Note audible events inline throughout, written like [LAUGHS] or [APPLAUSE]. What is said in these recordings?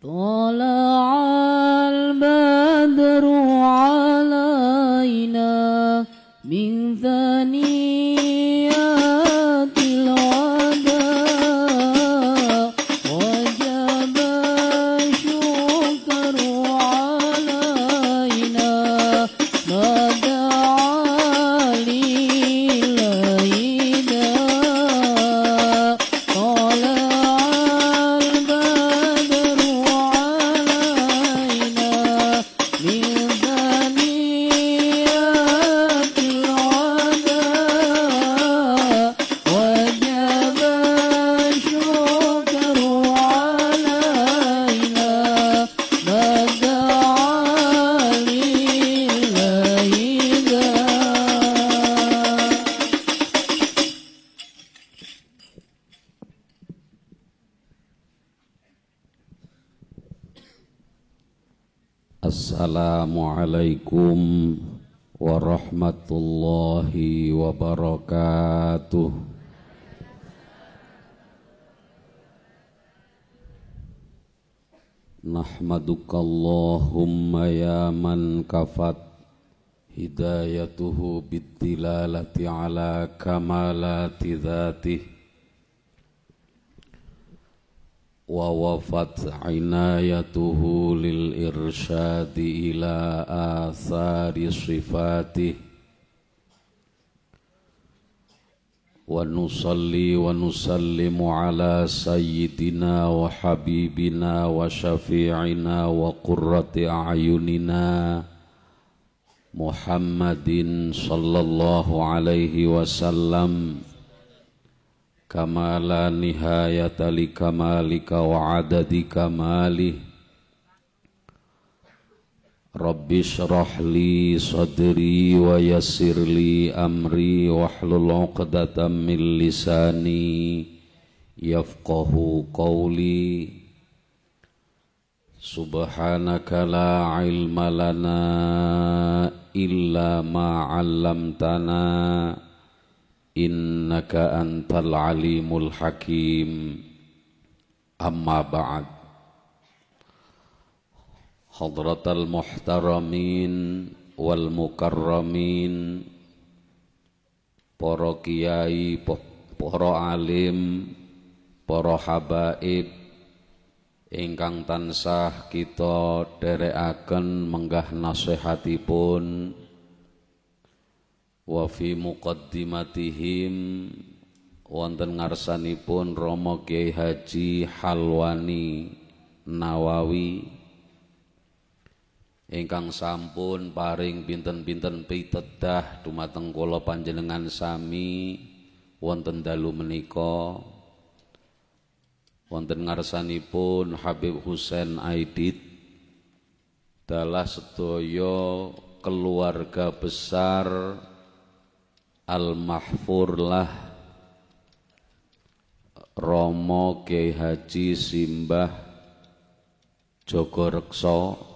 多了。نحمدك اللهم يا من كفت هدايته بالدلالة على كمالات ذاته ووفت عنايته للإرشاد إلى آثار صفاته sayyidina wa habibina wa syafi'ina wa qurrati a'yunina Muhammadin sallallahu alaihi wasallam kama la nihayata li kamalika wa adadi kamalih Rabbi syrah li sadri wa yassir li amri wahlul uqdatam min lisani yafqahu qawli. Subhanaka la ilma lana illa ma 'allamtana innaka antal alimul hakim. Amma ba'd muhtaramin wal mukarramin. Para kiai para alim para habaib ingkang tansah kita derekaken menggah nasihatipun. Wa fi muqaddimatihim wonten ngarsanipun Rama Kiai Haji Halwani Nawawi ingkang sampun paring pinten-pinten pitedah dumateng kula panjenengan sami. Wonten dalu menika. Wonten ngarsanipun Habib Husain Aidit. Dalah sedaya keluarga besar Al-Mahfurlah Romo Kiai Haji Simbah Jogorekso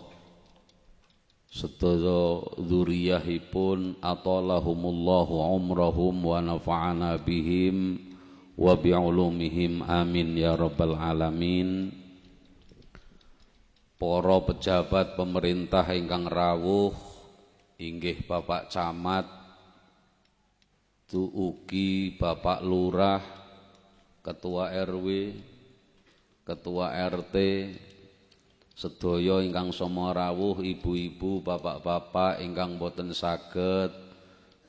sedaya dzurriyyahipun atalahumullahu umrahum wa nafa'ana bihim wa bi'ulumihim amin ya rabbal alamin. Para pejabat pemerintah ingkang rawuh inggih Bapak Camat tuuki Bapak Lurah Ketua RW Ketua RT sedaya ingkang sama rawuh ibu-ibu bapak-bapak ingkang boten saged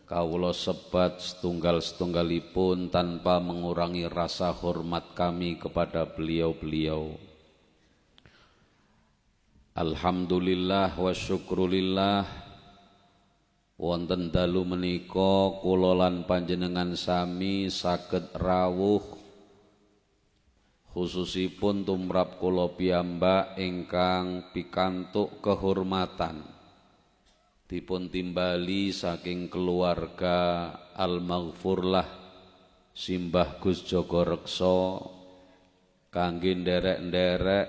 Kawula sebat setunggal-setunggalipun tanpa mengurangi rasa hormat kami kepada beliau-beliau. Alhamdulillah wa syukrulillah wonten dalu menika kula lan panjenengan sami saged rawuh khususipun tumrap kula piyambak ingkang pikantuk kehormatan. Dipun timbali saking keluarga Al-Maghfurlah Simbah Gus Joko Rekso kangge nderek-nderek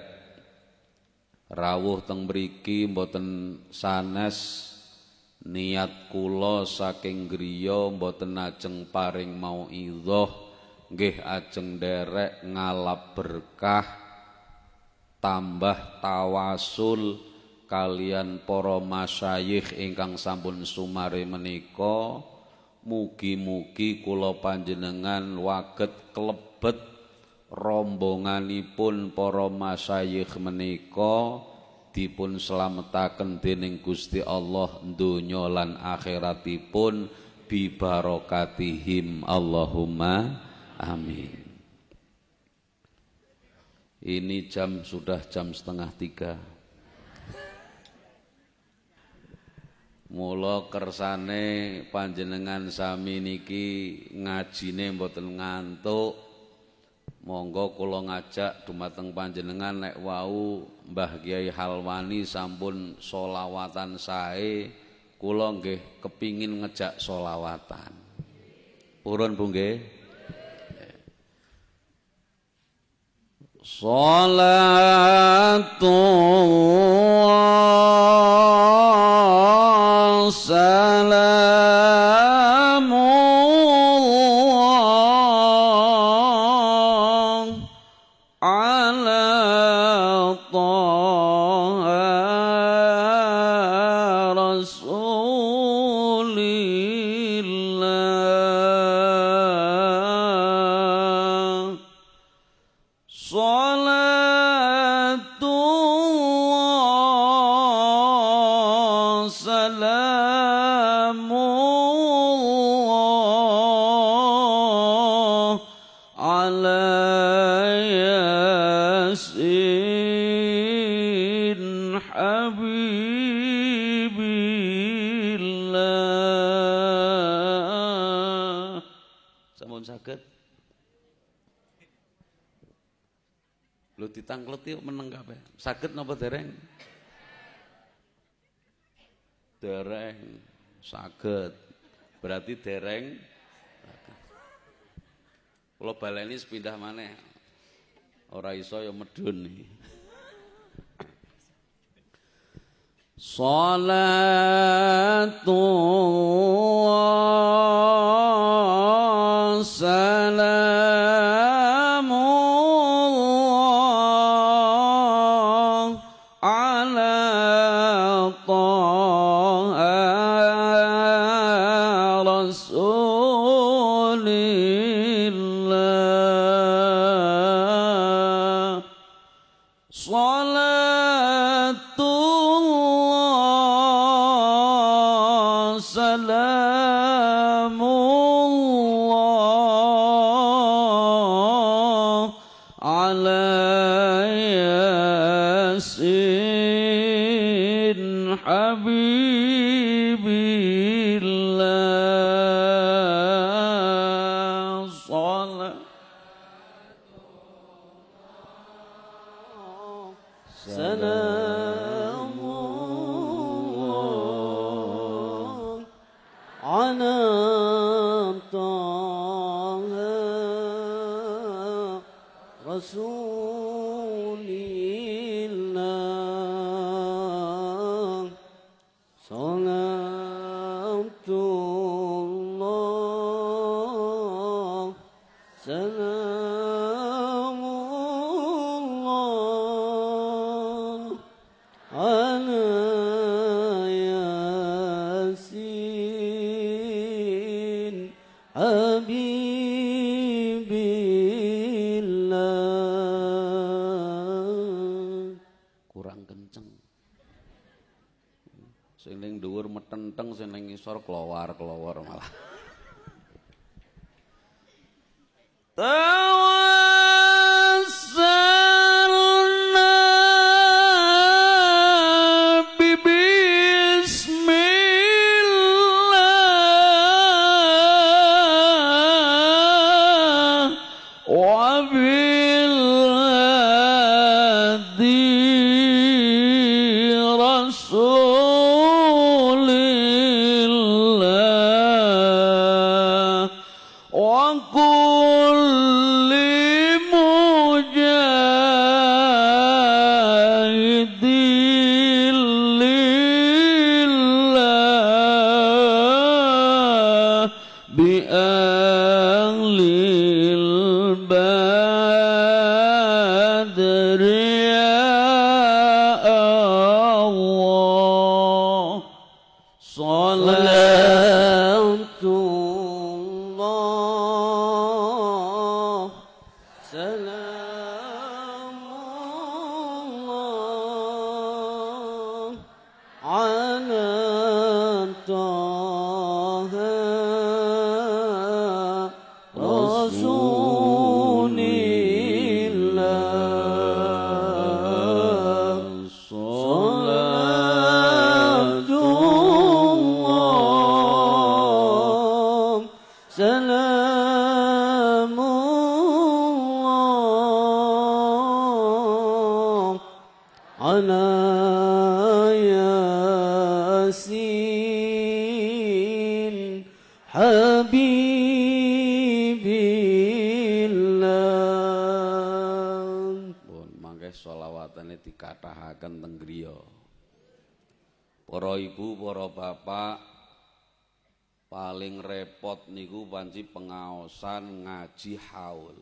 rawuh teng mriki mboten sanes niat kula saking griya mboten ajeng paring mau idhoh nggih ajeng nderek ngalap berkah tambah tawasul kalian para masyayikh ingkang sampun sumare menika. Mugi-mugi kula panjenengan waget klebet rombonganipun para masyayikh menika dipun slametaken dening Gusti Allah donya lan akhiratipun bi barokatihim Allahumma amin ini jam sudah jam setengah tiga. Mula kersane panjenengan sami niki ngajine mboten ngantuk. Monggo kula ngajak dumateng panjenengan nek wau Mbah Kiai Halwani sampun solawatan sae kula nggih kepingin ngejak solawatan. Purun Bu nggih? صلاة الله سلام ditangkleti meneng kabeh. Saged napa dereng? Dereng. Saged. Berarti dereng. Kula baleni sepindah maneh. Ora iso ya medun iki. Salatullah Habibillah. Kurang kenceng. Sing ning dhuwur metenteng, sing ning keluar-keluar malah. Panci pengaosan ngaji haul.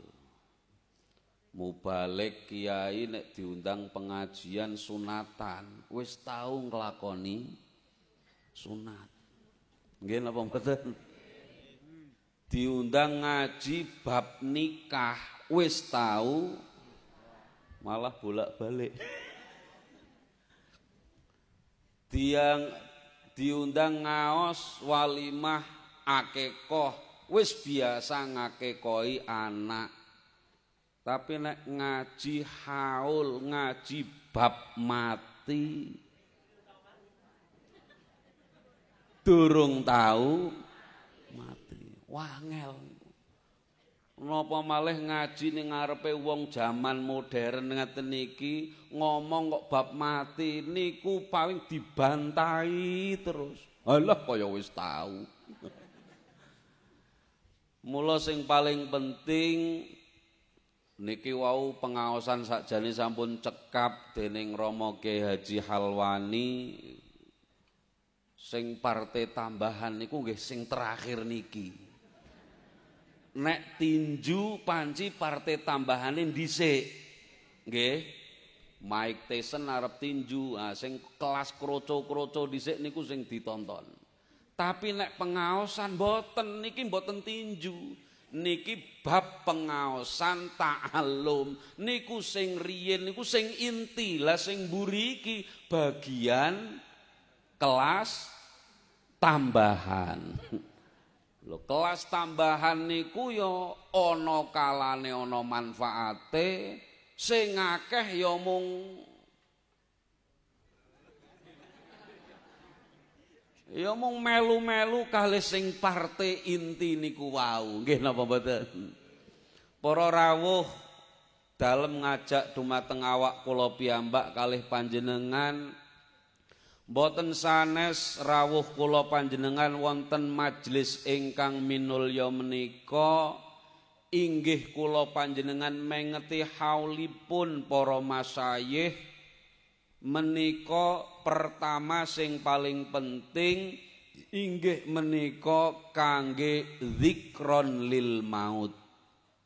Mubalik kiai nek diundang pengajian sunatan, wis tau nglakoni sunat. Nggih napa mboten? Diundang ngaji bab nikah, wis tau malah bolak-balik. Tiang diundang ngaos walimah akekoh. Wis biasa ngakekoi anak. Tapi nek ngaji haul ngaji bab mati durung tahu mati. Wangel napa malih ngaji ning ngarepe wong jaman modern ngaten niki ngomong kok bab mati niku paling dibantai terus. Alah kaya wis tahu [LAUGHS] Mula sing paling penting niki wau pengaosan sakjane sampun cekap dening Rama Ki Haji Halwani. Sing partai tambahan niku nggih sing terakhir niki. Nek tinju panci partai tambahane dhisik. Nggih. Mike Tyson arep tinju, ah sing kelas kroco-kroco dhisik niku sing ditonton. Tapi nek pengaosan boten niki boten tinju. Niki bab pengaosan ta'alum niku sing riyin niku sing inti lah sing buriki bagian kelas tambahan. [LAUGHS] Lho kelas tambahan niku ya ana kalane ana manfaate sing akeh ya mung Ya mung melu-melu kalih sing partai inti niku wau. Nggih napa mboten? Para rawuh dalem ngajak dumateng awak kula piyambak kalih panjenengan Boten sanes rawuh kula panjenengan wonten majelis ingkang minulya menika inggih kula panjenengan mengeti haulipun para masayih menika pertama sing paling penting inggih menika kangge zikron lil maut.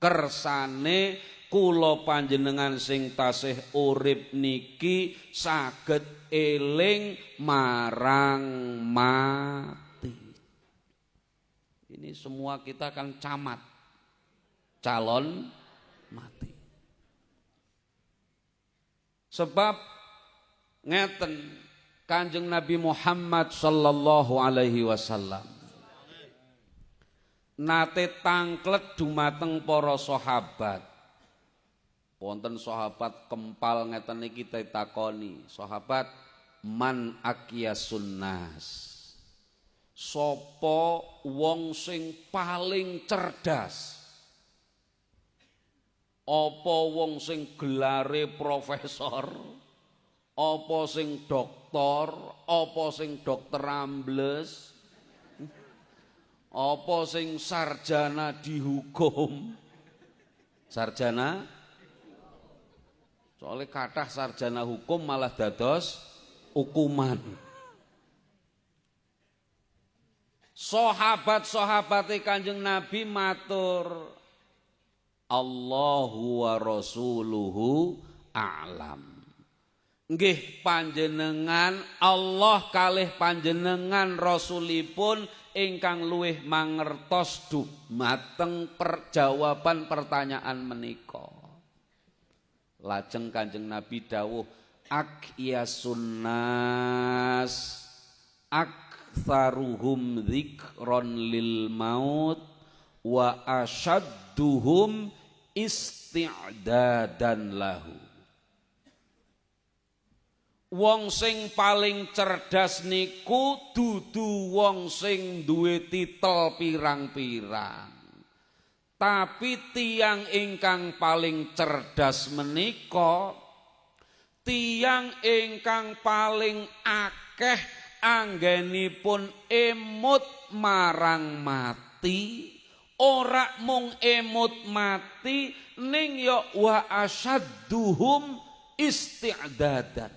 Kersane kula panjenengan sing tasih urip niki saged eling marang mati. Ini semua kita kan camat. Calon mati. Sebab ngeten Kanjeng Nabi Muhammad sallallahu alaihi wasallam. Nate tangklet dumateng para sahabat wonten sahabat kempal ngeten iki takoni sahabat man akiyasun nas sapa wong sing paling cerdas? Apa wong sing gelare profesor? Apa sing doktor, apa sing dokter ambles, apa sing sarjana dihukum. Sarjana soalnya kathah sarjana hukum malah dados hukuman. Sahabat-sahabat Kanjeng Nabi matur Allahu wa rasuluhu a'lam. Nggih panjenengan Allah kalih panjenengan rasulipun ingkang luwih mangertos dumateng perjawaban pertanyaan menika. Lajeng Kanjeng Nabi dawuh ak ya sunnas aktsaruhum dzikron lil maut wa asyadduhum isti'dadan lahu Wong sing paling cerdas niku dudu wong sing duwe titel pirang-pirang. Tapi tiang ingkang paling cerdas menika tiang ingkang paling akeh anggenipun emut marang mati ora mung emut mati ning ya wa asyadduhum isti'dadan.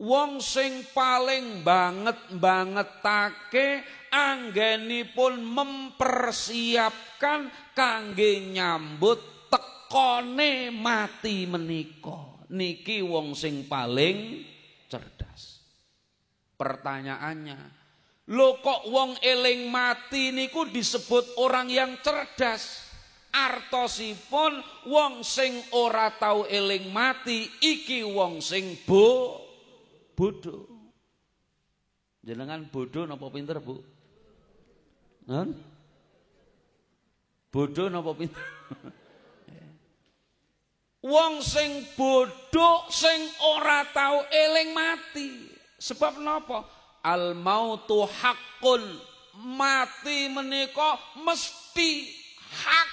Wong sing paling banget bangetake anggenipun mempersiapkan kangge nyambut tekone mati menika. Niki wong sing paling cerdas. Pertanyaannya, lo kok wong eling mati niku disebut orang yang cerdas? Artosipun wong sing ora tau eling mati iki wong sing bo bodoh. Jenengan bodoh napa pinter, Bu? Hah? Bodoh napa pinter? Wong sing bodoh sing ora tau eling mati. Sebab napa? Al mautu hakun. Mati menika mesti hak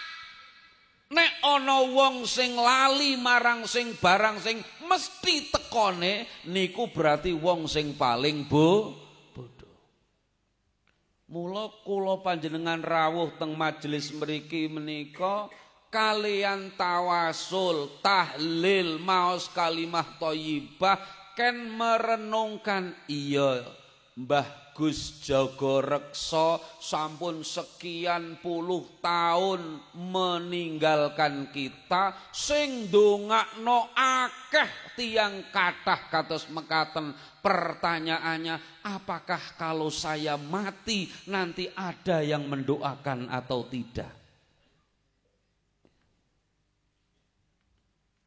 Nek ana wong sing lali marang sing barang sing mesti tekone niku berarti wong sing paling bo bodoh. Mula kula panjenengan rawuh teng majelis mriki menika kalian tawasul, tahlil, maos kalimah thayyibah ken merenungkan iya Mbah Gus Jago Rekso sampun sekian puluh tahun meninggalkan kita sing dongakno akeh tiang kathah kados mekaten pertanyaannya apakah kalau saya mati nanti ada yang mendoakan atau tidak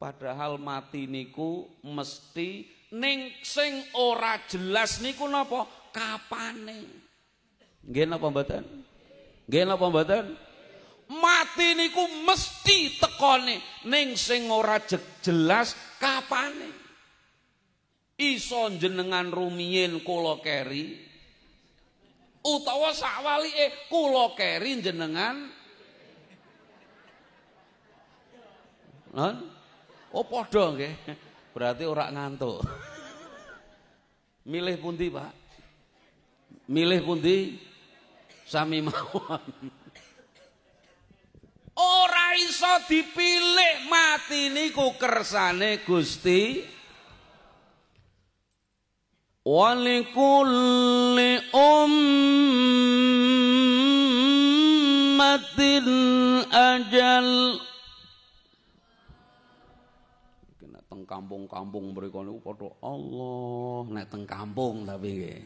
Padahal mati niku mesti ning sing ora jelas niku napa? kapane. Nggih napa mboten? Nggih napa mboten? Mati niku mesti tekone ning sing ora jelas kapane. Iso jenengan rumiyin kula keri utawa sakwalike kula keri jenengan Oh padha nggih. Berarti ora ngantuk. Milih pundi, Pak? Milih pundi? Sami mawon. Ora iso dipilih mati niku kersane Gusti. Ummatin ajal Nek teng kampung-kampung mriku niku padha Allah, nek teng kampung tapi nggih.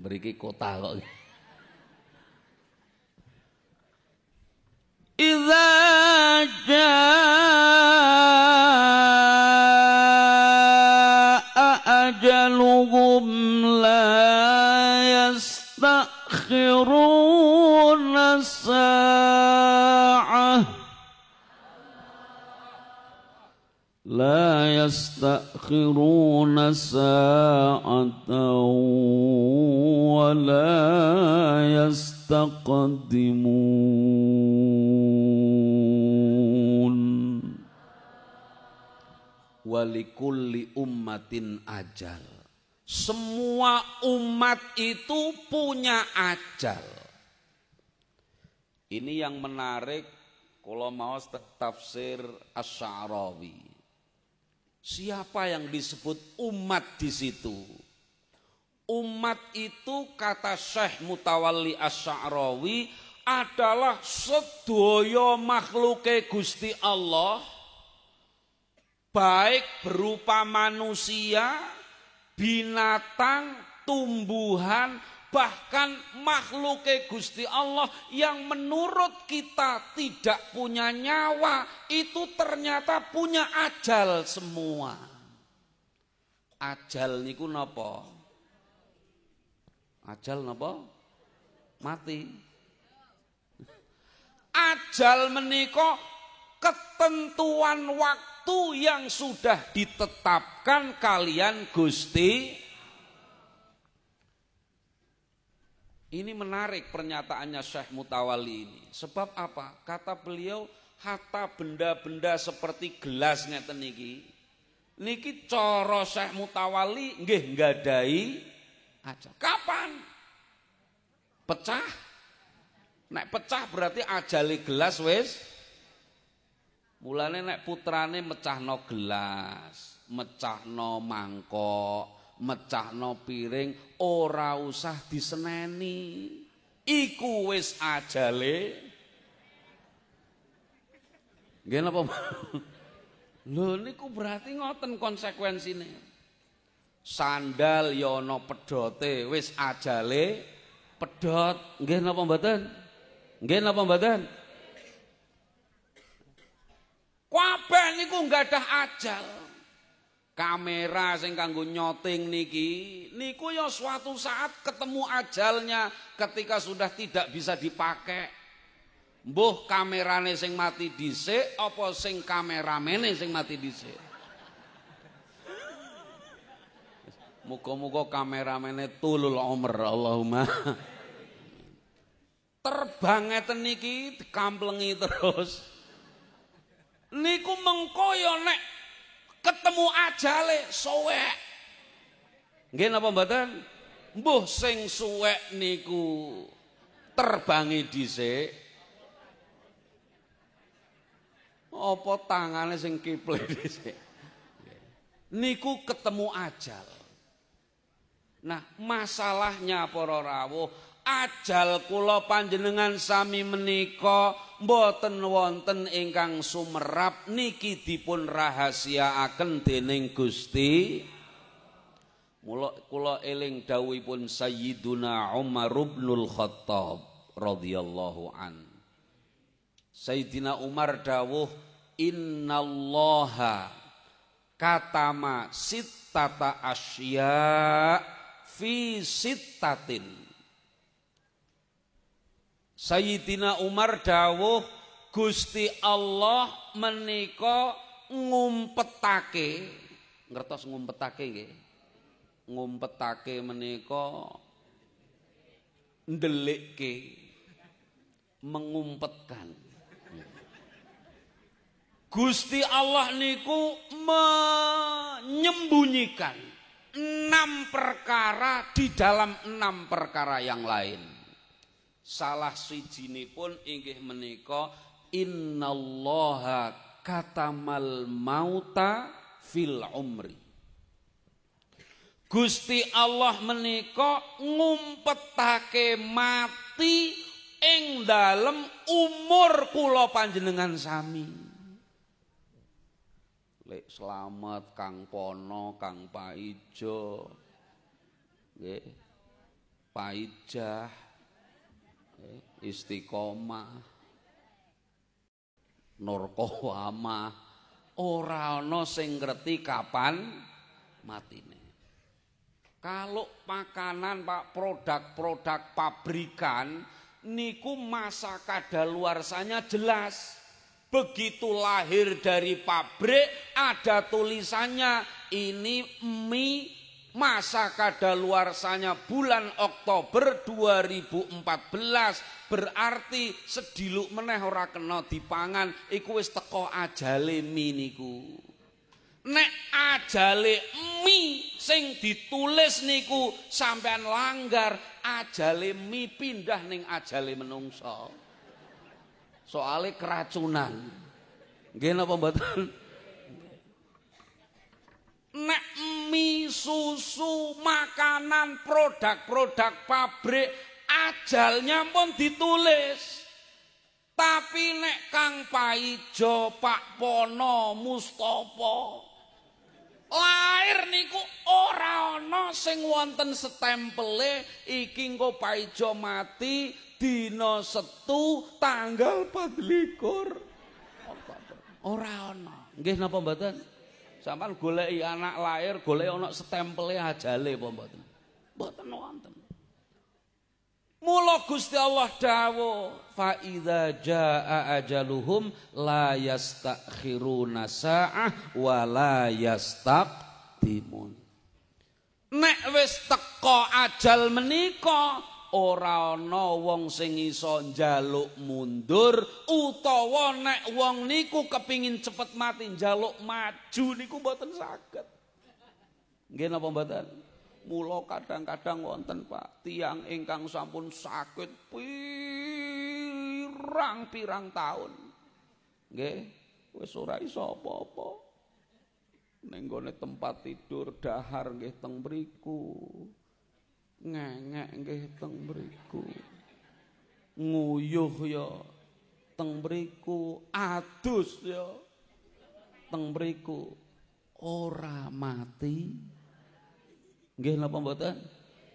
Beriki kota kok. Idza jaa يستأخرون الساعة. لا يستأخرون ساعة ولا يستقدمون. ولكل أمة أجل. Semua umat itu punya ajal ini yang menarik kalau mau tafsir Asy'arawi Siapa yang disebut umat di situ? Umat itu kata Syekh Mutawalli Asy'arawi adalah sedaya makhluke Gusti Allah baik berupa manusia, binatang, tumbuhan, bahkan makhluk Gusti Allah yang menurut kita tidak punya nyawa itu ternyata punya ajal semua. Ajal niku napa? Ajal napa? Mati. Ajal menika ketentuan waktu yang sudah ditetapkan kalian Gusti Ini menarik pernyataannya Syekh Mutawali ini. Sebab apa? Kata beliau, hatta benda-benda seperti gelas ngeten niki. Niki cara Syekh Mutawali nggih nggadahi aja. Kapan? Pecah? Nek pecah berarti ajali gelas wis Mulane nek putrane mecahno gelas, mecahno mangkok, mecahno piring ora usah diseneni. Iku wis ajale. Nggih napa lho niku berarti ngoten konsekuensine. Sandal ya ana pedote wis ajale pedot nggih napa mboten? Nggih napa mboten kabeh niku ada ajal. Kamera sing kanggo nyoting niki niku ya suatu saat ketemu ajalnya ketika sudah tidak bisa dipakai. Mbuh kamerane sing mati dhisik apa sing kameramene sing mati dhisik? Muga-muga kameramene tulul umur Allahumma. Terbang ngeten niki dikamplengi terus niku mengko ya nek ketemu ajale suwek. Nggih napa mboten? Mbuh sing suwek niku terbangi dhisik. Apa tangane sing kiple dhisik? Niku ketemu ajal. Nah, masalahnya para rawuh, ajal kula panjenengan sami menika mboten wonten ingkang sumerap niki dipun rahasiaaken dening Gusti. Mula kula eling dawuhipun Sayyiduna Umar bin Khattab radhiyallahu an. Sayyidina Umar dawuh innallaha katama sittata asya fi sittatin Sayyidina Umar dawuh Gusti Allah menika ngumpetake. Ngertos ngumpetake nggih? Ngumpetake menika ndelikke mengumpetkan. Gusti Allah niku menyembunyikan enam perkara di dalam enam perkara yang lain salah pun inggih menika innallaha katamal mauta fil umri Gusti Allah menika ngumpetake mati ing dalem umur kula panjenengan sami Lek selamat Kang Pono, Kang Paijo, nggih. Paijah, istiqomah nurqawamah ora ana sing ngerti kapan matine. Kalau makanan Pak produk-produk pabrikan niku masa kadaluarsanya jelas. Begitu lahir dari pabrik ada tulisannya ini mie masa kadaluarsanya bulan Oktober 2014 berarti sediluk meneh ora kena dipangan. Iku wis teko ajale mi niku. Nek ajale mi sing ditulis niku sampean langgar ajale mi pindah ning ajale menungso. Soale keracunan. Nggih napa mboten? Nek mie susu makanan produk-produk pabrik ajalnya pun ditulis tapi nek Kang Paijo Pak Pono Mustopo Lair niku ora ana sing wonten stempele iki engko paijo mati dina Setu tanggal 24. Ora ana. Nggih napa mboten? Sampeyan goleki anak lahir, goleki ana stempele ajale apa mboten? Mboten wonten. Mula Gusti Allah dawuh, fa idza jaa ajaluhum la yastakhiruna sa'ah wa la yastaqdimun. Nek wis teka ajal menika ora ana wong sing iso njaluk mundur utawa nek wong niku kepingin cepet mati njaluk maju niku mboten saged. Nggih napa mboten? Mula kadang-kadang wonten Pak, tiang ingkang sampun sakit pirang-pirang tahun. Nggih, wis ora iso apa-apa. Ning tempat tidur dahar nggih teng mriku. Ngengek nggih teng mriku. Nguyuh ya teng mriku, adus ya teng mriku. Ora mati. Nggih napa mboten?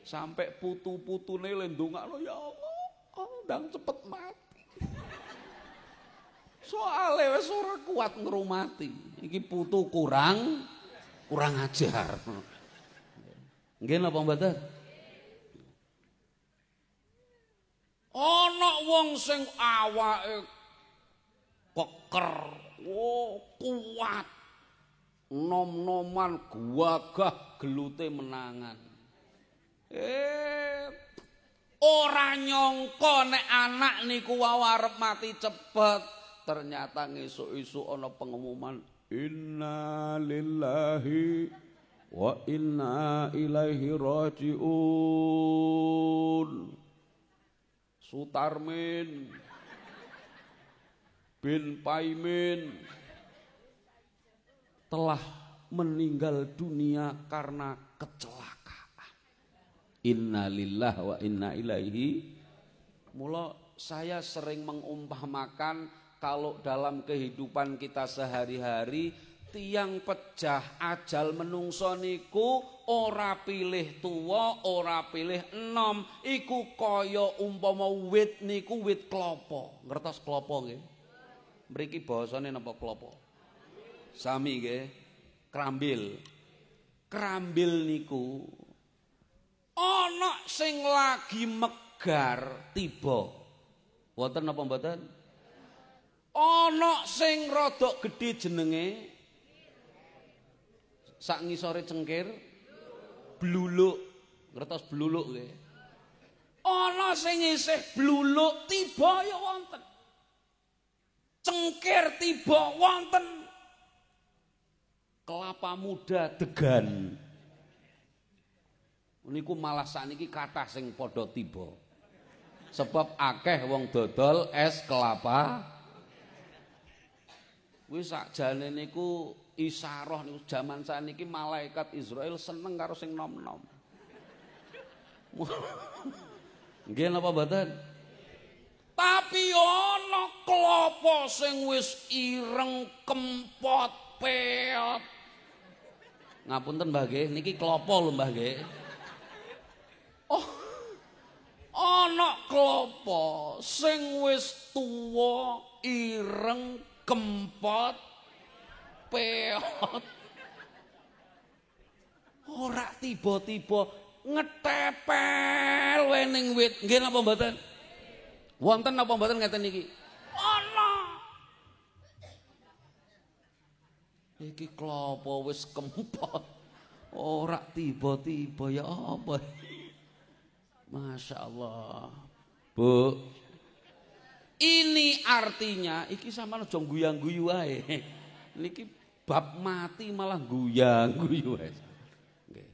Sampai putu-putune le ndongakno ya Allah, oh, ndang cepet mati. Soale wis ora kuat ngrumati. Iki putu kurang kurang ajar. Nggih napa mboten? Ana wong sing awake keker, oh kuat. nom-noman gagah gelute menangan. Eh ora nyangka nek anak niku wae arep mati cepet. Ternyata ngesuk-esuk ana pengumuman inna lillahi wa inna ilaihi rajiun. Sutarmin bin Paimin telah meninggal dunia karena kecelakaan. Innalillah wa inna ilaihi. Mula saya sering mengumpamakan kalau dalam kehidupan kita sehari-hari tiang pecah ajal menungso niku ora pilih tua ora pilih enom. Iku kaya umpama wit niku wit klopo ngertos klopo nggih? Mriki basane napa klopo sami nggih. Krambil. Krambil niku ana sing lagi megar tiba. Wonten napa mboten? Ana sing rodok gedhe jenenge sak ngisore cengkir bluluk ngertos bluluk nggih ana sing isih bluluk tiba ya wonten cengkir tiba wonten kelapa muda degan. Niku malah sakniki kathah sing padha tiba. Sebab akeh wong dodol es kelapa. Wis sakjane niku isaroh niku jaman saniki malaikat Israel seneng karo sing nom-nom. Nggih napa mboten? Tapi ana kelapa sing wis ireng kempot peot. Ngapunten Mbah nggih, niki klopo lho Mbah. Oh. Ana klopo sing wis tuwa, ireng, kempot, peot. Ora tiba-tiba ngetepel wening wit. Nggih napa mboten? Wonten napa mboten ngeten niki? Iki klopo wis kempot. Ora tiba-tiba ya apa. Masya Allah. Bu. Ini artinya iki sama aja guyang-guyu wae. Niki bab mati malah guyang-guyu wae. Nggih.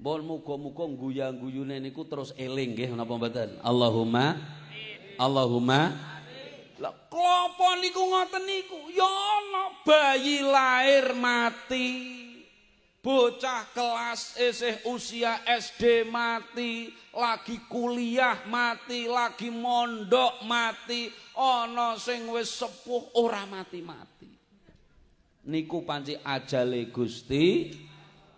Mohon muga-muga guyang-guyune niku terus eling nggih napa mboten? Allahumma Allahumma Lah klopo niku ngoten niku? Ya ana bayi lahir mati. Bocah kelas isih usia SD mati, lagi kuliah mati, lagi mondok mati, ana sing wis sepuh ora mati-mati. Niku panci ajale Gusti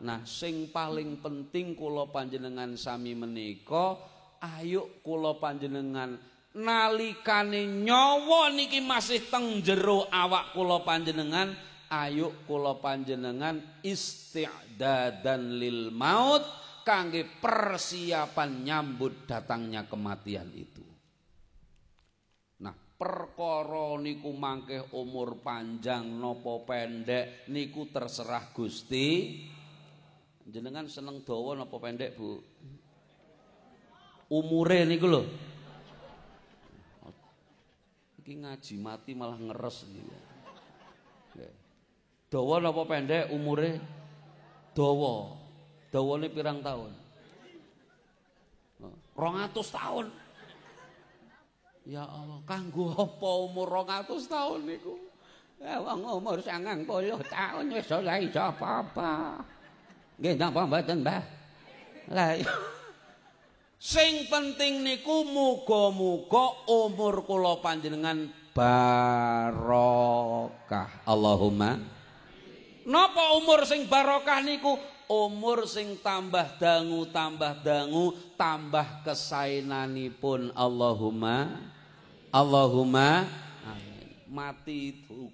Nah, sing paling penting kula panjenengan sami menika, ayo kula panjenengan nalikane nyawa niki masih teng jero awak kula panjenengan, ayo kula panjenengan isti'dadan lil maut kangge persiapan nyambut datangnya kematian itu. Perkara niku mangke umur panjang nopo pendek niku terserah Gusti Jenengan seneng dawa napa pendek, Bu? Umure niku lho. Iki ngaji mati malah ngeres iki. Dawa napa pendek umure? Dawa. Dawane pirang tahun? 200 tahun. Ya Allah, kanggo apa umur 200 tahun niku? Ya wong umur 90 tahun wis ora iso apa-apa. Nggih napa mboten, Mbah? Lah iya. Sing penting niku muga-muga umur kula panjenengan barokah. Allahumma. Napa umur sing barokah niku? Umur sing tambah dangu, tambah dangu, tambah kesainanipun. Allahumma. Allahumma. Mati itu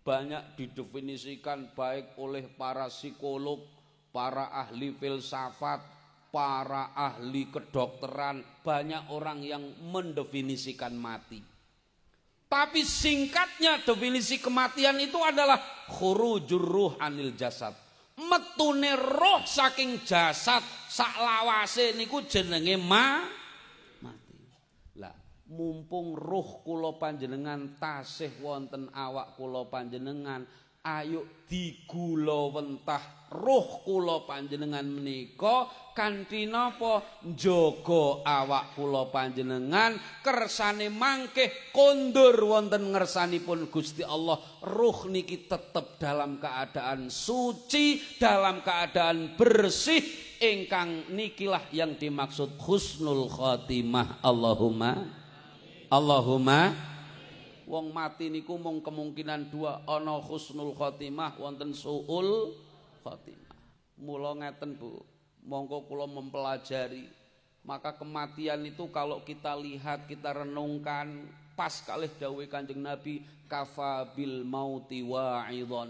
banyak didefinisikan baik oleh para psikolog para ahli filsafat, para ahli kedokteran, banyak orang yang mendefinisikan mati. Tapi singkatnya definisi kematian itu adalah khurujur ruh anil jasad. Metune roh saking jasad saklawase niku jenenge ma mati. Mumpung roh kula panjenengan tasih wonten awak kula panjenengan ayo digula wentah roh kula panjenengan menika. Kanthi napa? Njaga awak kula panjenengan kersane mangke kondur wonten ngersanipun Gusti Allah. Roh niki tetep dalam keadaan suci dalam keadaan bersih ingkang nikilah yang dimaksud husnul khotimah Allahumma Allahumma wong mati niku mung kemungkinan dua ana husnul khotimah wonten suul khotimah. Mula ngeten Bu. Monggo kula mempelajari. Maka kematian itu kalau kita lihat kita renungkan pas kalih dawuh Kanjeng Nabi kafa bil mauti wa'idhon.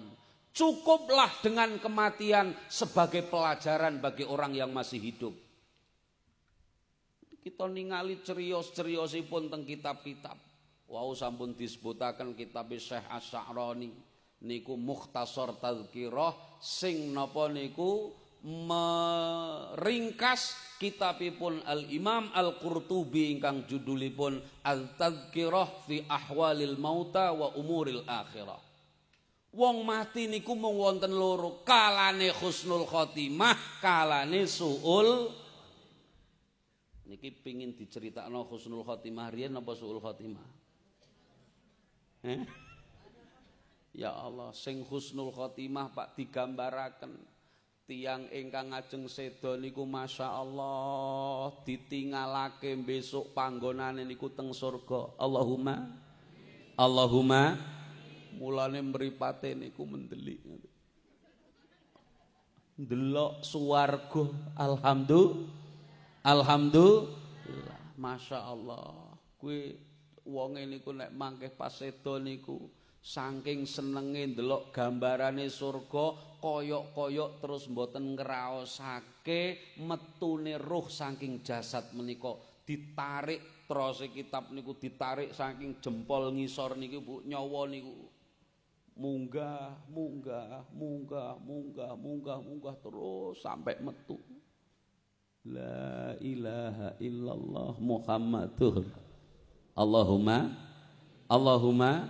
Cukuplah dengan kematian sebagai pelajaran bagi orang yang masih hidup kita ningali cerios-ceriosipun teng kitab-kitab Wau sampun disebutaken kitab Syekh Asy-Sya'rani niku mukhtasar tazkirah sing napa niku meringkas kitabipun Al-Imam Al-Qurtubi ingkang judulipun Al-Tazkirah fi Ahwalil Mauta wa Umuril Akhirah. Wong mati niku mung wonten loro, kalane husnul khotimah, kalane suul niki pingin diceritakno husnul khotimah riyen napa suul khotimah? Eh? Ya Allah, sing husnul khotimah Pak digambaraken tiang ingkang ngajeng sedo niku Masya Allah ditinggalake besok panggonane niku teng surga Allahumma Allahumma mulane mripate niku mendelik delok swarga alhamdulillah alhamdulillah. Masya Allah kue wonge niku nek mangke pas sedo niku saking senenge ndelok gambarane surga koyok-koyok terus mboten ngraosake metune ruh saking jasad menika. Ditarik terus kitab niku ditarik saking jempol ngisor niku Bu nyawa niku. Munggah munggah munggah munggah munggah munggah terus sampai metu La ilaha illallah Muhammadur Allahumma Allahumma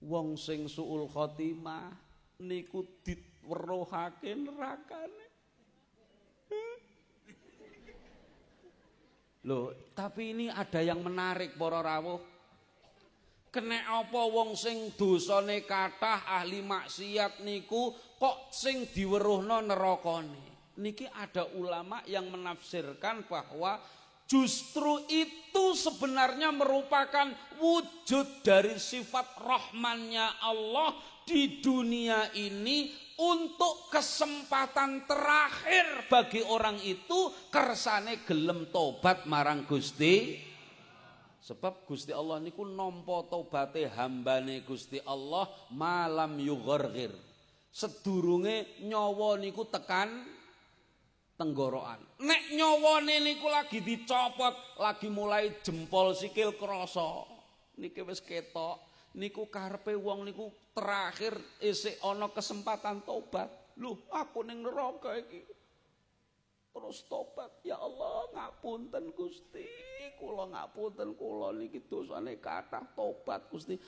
wong sing suul khotimah niku diweruhake nerakane Loh, tapi ini ada yang menarik para rawuh. Kene apa wong sing dosane kathah ahli maksiat niku kok sing diweruhno nerakane. Niki ada ulama yang menafsirkan bahwa Justru itu sebenarnya merupakan wujud dari sifat rahmannya Allah di dunia ini untuk kesempatan terakhir bagi orang itu kersane gelem tobat marang Gusti. Sebab Gusti Allah niku nampa tobaté hambane Gusti Allah malam yughargir sedurunge nyawa niku tekan tenggorokan nek nyawane niku lagi dicopot lagi mulai jempol sikil krasa niki wis ketok niku karepe wong niku terakhir isik ana kesempatan tobat. Loh, aku ning neraka iki. Terus tobat, ya Allah, ngapunten Gusti. Kula ngapunten kula niki dosane kathah tobat Gusti.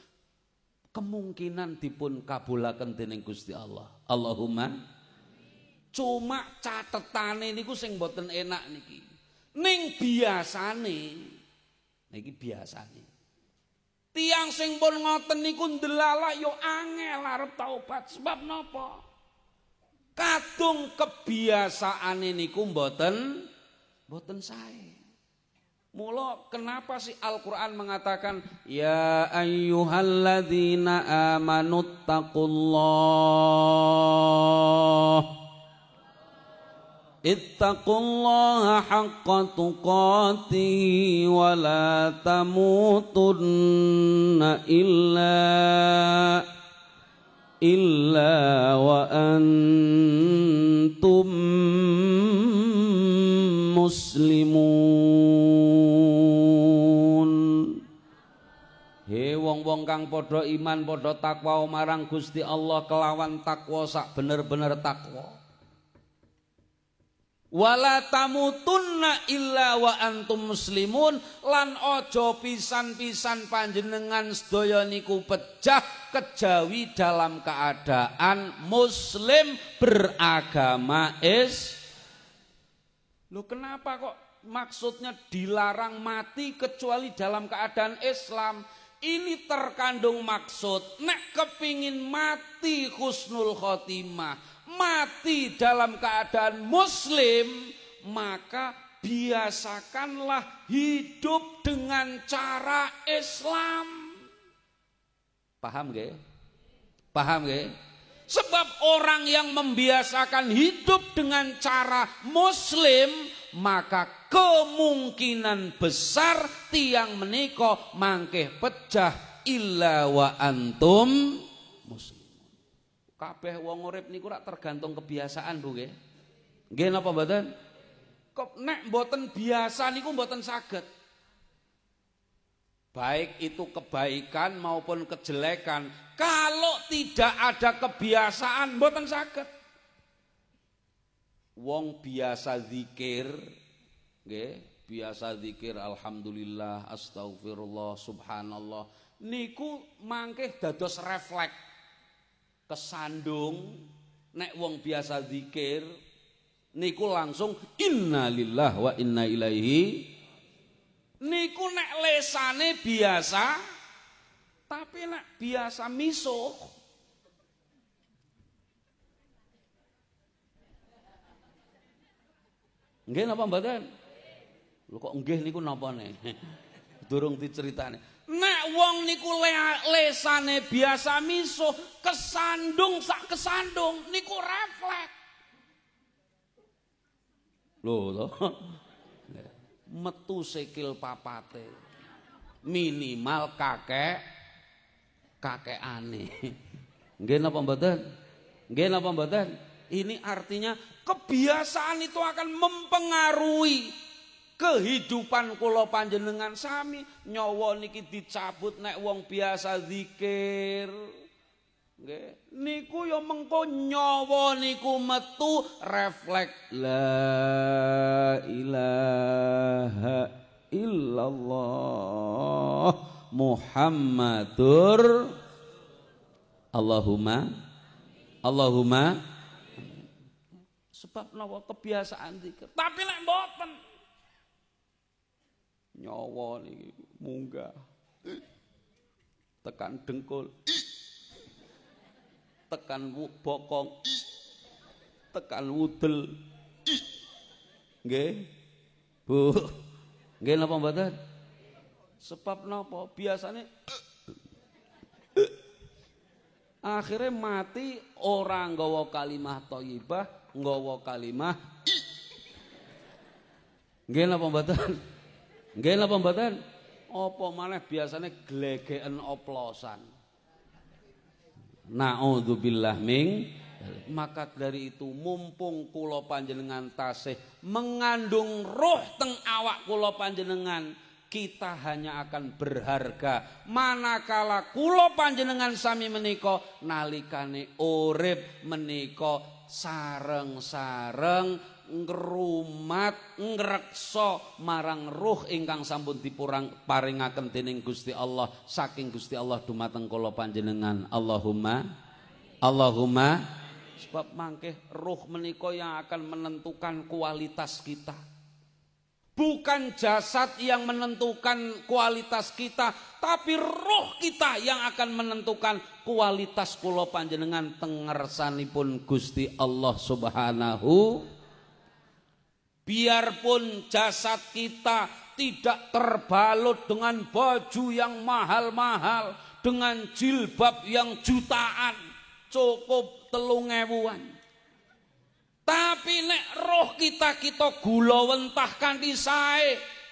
Kemungkinan dipun kabulaken dening Gusti Allah. Allahumma Cuma catetane niku sing boten enak niki. Ning biasane niki biasane Tiang sing pun ngoten niku ndelala yo angel arep taubat sebab napa? Kadung kebiasaane niku mboten mboten sae. Mula kenapa sih Al-Qur'an mengatakan ya ayyuhalladzina amanu taqullah اتقوا الله حق تقاته ولا تموتن إلا إلا وأنتم muslimun He wong-wong kang padha iman padha takwa marang Gusti Allah kelawan takwa sak bener-bener takwa wala tamutunna illa wa antum muslimun. Lan ojo pisan-pisan panjenengan sedaya niku pecah kejawi dalam keadaan muslim beragama is. Loh kenapa kok maksudnya dilarang mati kecuali dalam keadaan Islam? Ini terkandung maksud nek kepingin mati husnul khotimah mati dalam keadaan muslim, maka biasakanlah hidup dengan cara Islam. Paham gak? Paham gak? Sebab orang yang membiasakan hidup dengan cara muslim, maka kemungkinan besar tiang menikah mangkeh pecah illa wa antum muslim. Kabeh wong urip niku rak tergantung kebiasaan, Bu nggih. Nggih napa mboten? Nek mboten biasa niku mboten saged. Baik itu kebaikan maupun kejelekan, kalau tidak ada kebiasaan mboten saged. Wong biasa zikir, nggih, biasa zikir alhamdulillah, astagfirullah, subhanallah. Niku mangke dados refleks kesandung nek wong biasa zikir niku langsung innalillah wa inna ilaihi niku nek lesane biasa tapi nek biasa misuh Nggih napa mboten? Lho kok nggih niku napa nih? [LAUGHS] Durung diceritane. Nek wong niku lesane biasa misuh, kesandung sak kesandung niku refleks. Lho to. [LAUGHS] Metu sikil papate. Minimal kakek kakekane. [LAUGHS] Nggih napa mboten? Nggih napa mboten? Ini artinya kebiasaan itu akan mempengaruhi kehidupan kula panjenengan sami nyawa niki dicabut nek wong biasa zikir. Nggih. Niku ya mengko nyawa niku metu refleks. La ilaha illallah Muhammadur Allahumma Allahumma. Sebab nawa kebiasaan zikir. Tapi nek mboten nyawa niki munggah. Tekan dengkul. Tekan bokong. Tekan wudel. Nggih. Bu. Nggih napa mboten? Sebab napa? Biasanya Akhirnya mati orang nggawa kalimah thayyibah, nggawa kalimah. Nggih napa mboten? Nggih napa mboten? Apa maneh biasanya glegeken oplosan. Nauzubillah ming maka dari itu mumpung kula panjenengan tasih mengandung roh teng awak kula panjenengan kita hanya akan berharga manakala kula panjenengan sami menika nalikane urip menika sareng-sareng ngrumat ngreksa marang ruh ingkang sampun dipurang paringaken dening Gusti Allah saking Gusti Allah dumateng kula panjenengan Allahumma Allahumma sebab mangkeh ruh menika yang akan menentukan kualitas kita Bukan jasad yang menentukan kualitas kita, tapi roh kita yang akan menentukan kualitas kula panjenengan tengersanipun Gusti Allah Subhanahu. Biarpun jasad kita tidak terbalut dengan baju yang mahal-mahal, dengan jilbab yang jutaan, cukup telung ewuan. Tapi nek roh kita kita gula wentah kanthi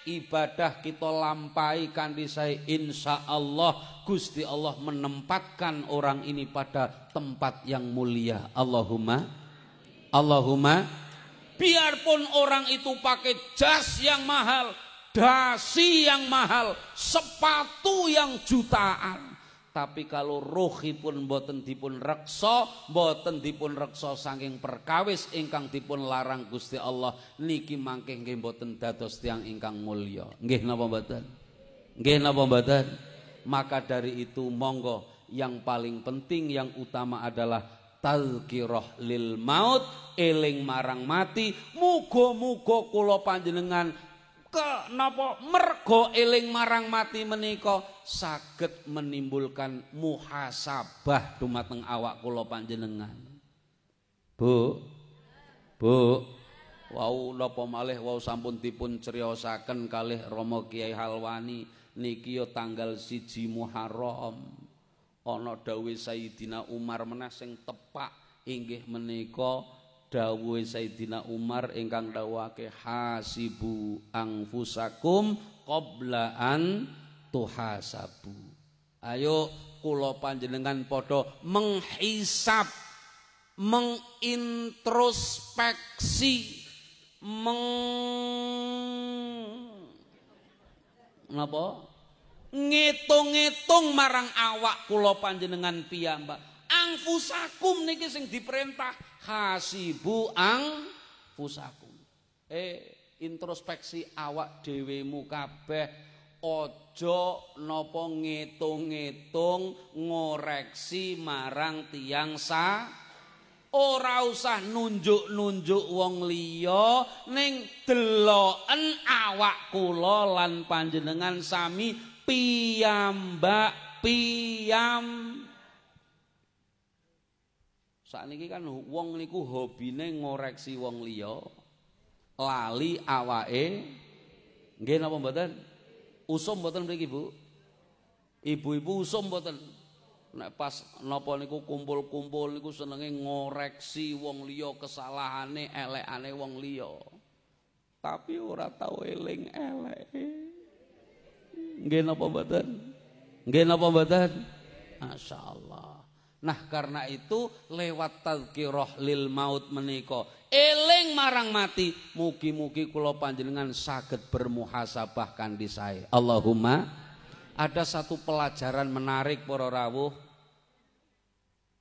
ibadah kita lampai kanthi sae insya Allah Gusti Allah menempatkan orang ini pada tempat yang mulia. Allahumma Allahumma biarpun orang itu pakai jas yang mahal, dasi yang mahal, sepatu yang jutaan, tapi kalau ruhipun boten dipun reksa boten dipun reksa saking perkawis ingkang dipun larang Gusti Allah niki mangke nggih boten dados tiang ingkang mulya nggih napa mboten? Nggih napa mboten? Maka dari itu monggo yang paling penting yang utama adalah tazkirah lil maut eling marang mati muga-muga kula panjenengan ke napa mergo eling marang mati menika saged menimbulkan muhasabah dumateng awak kula panjenengan. Bu. Bu. Wau napa malih wau sampun dipun criyosaken kalih Rama Kiai Halwani niki tanggal siji Muharram. Ana dawuh Sayyidina Umar meneh sing tepak inggih menika dawuhe Sayyidina Umar ingkang dawuhake hasibu angfusakum qabla an tuhasabu. Ayo kula panjenengan padha menghisap mengintrospeksi meng napa ngitung-ngitung marang awak kula panjenengan piyambak. Angfusakum niki sing diperintah. Hasibu ang fusakum. Eh introspeksi awak dhewemu kabeh. Aja napa ngitung-ngitung ngoreksi marang tiang sa. Ora usah nunjuk-nunjuk wong liya ning deloken awak kula lan panjenengan sami piyambak piyam Sakniki kan wong niku hobine ngoreksi wong liya. Lali awake. Nggih napa mboten? Usum mboten mriki, Bu? Ibu-ibu usum mboten? Nek pas napa niku kumpul-kumpul niku senenge ngoreksi wong liya kesalahane, elekane wong liya. Tapi ora tau eling eleke. Nggih napa mboten? Nggih napa mboten? Masyaallah. Nah karena itu lewat tazkirah lil maut menika eling marang mati mugi-mugi kula panjenengan saged bermuhasabah kanthi sae. Allahumma ada satu pelajaran menarik para rawuh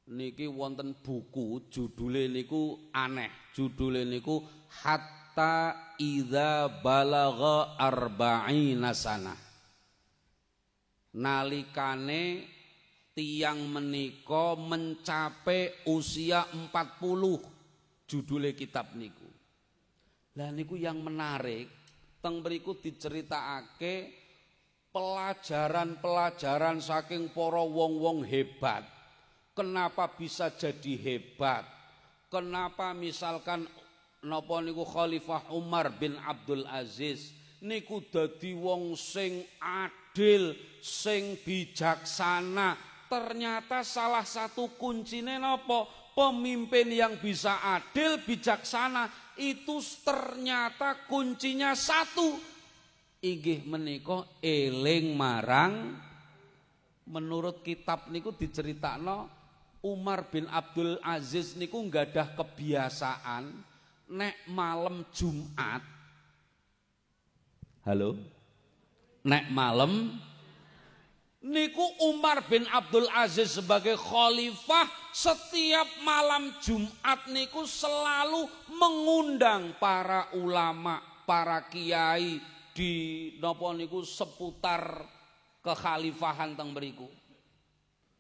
niki wonten buku judule niku aneh judule niku hatta idza balagha arba'ina sana nalikane tiang menika mencapai usia 40 judule kitab niku. Lah niku yang menarik teng mriku diceritakake pelajaran-pelajaran saking para wong-wong hebat. Kenapa bisa jadi hebat? Kenapa misalkan napa niku Khalifah Umar bin Abdul Aziz niku dadi wong sing adil, sing bijaksana, ternyata salah satu kuncinya nopo pemimpin yang bisa adil bijaksana itu ternyata kuncinya satu. Inggih menika eling marang. Menurut kitab niku diceritakno Umar bin Abdul Aziz niku ada kebiasaan nek malam Jumat Halo nek malam niku Umar bin Abdul Aziz sebagai khalifah setiap malam Jumat niku selalu mengundang para ulama, para kiai di nopo niku seputar kekhalifahan teng beriku.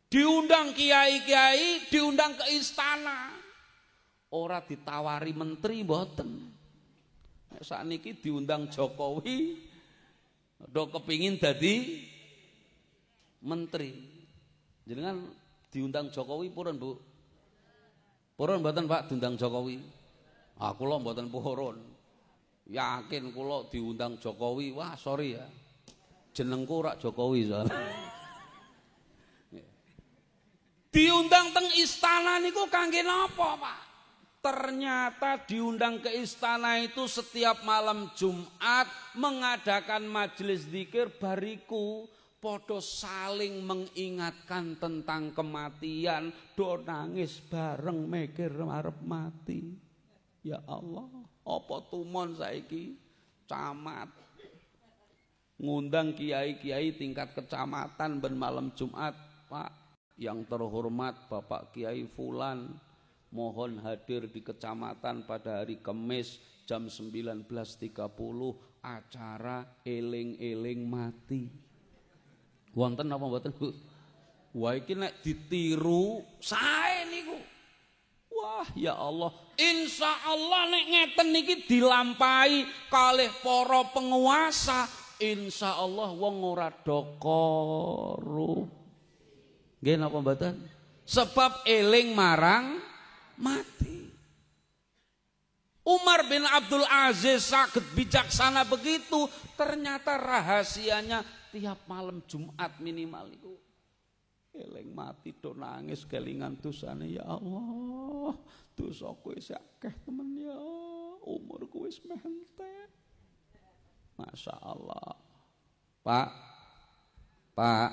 Diundang kiai-kiai, diundang ke istana. Ora ditawari menteri mboten. Saat niki diundang Jokowi, do kepingin dadi menteri. Jadi kan diundang Jokowi purun Bu. Purun mboten Pak diundang Jokowi. Ah, lo mboten purun. Yakin kula diundang Jokowi, wah sorry ya jenengku rak Jokowi soalnya. Diundang teng istana niku kangge napa, Pak? Ternyata diundang ke istana itu setiap malam Jumat mengadakan majelis zikir bariku. Podo saling mengingatkan tentang kematian, do nangis bareng mikir arep mati. Ya Allah, apa tumon saiki? Camat. Ngundang kiai-kiai tingkat kecamatan ben malam Jumat, Pak, yang terhormat Bapak Kiai Fulan mohon hadir di kecamatan pada hari Kamis jam 19.30 acara eling-eling mati. Wonten apa mboten, Bu? Wah iki nek ditiru sae niku. Wah, ya Allah, insya Allah nek ngeten niki dilampahi kalih para penguasa insya Allah wong ora dokoru. Nggih napa mboten? Sebab eling marang mati. Umar bin Abdul Aziz sakit bijaksana begitu, ternyata rahasianya tiap malam Jumat minimal itu eling mati do nangis kelingan dosane ya Allah dosaku wis akeh temen ya umurku wis mentek Masya Allah. Pak, Pak,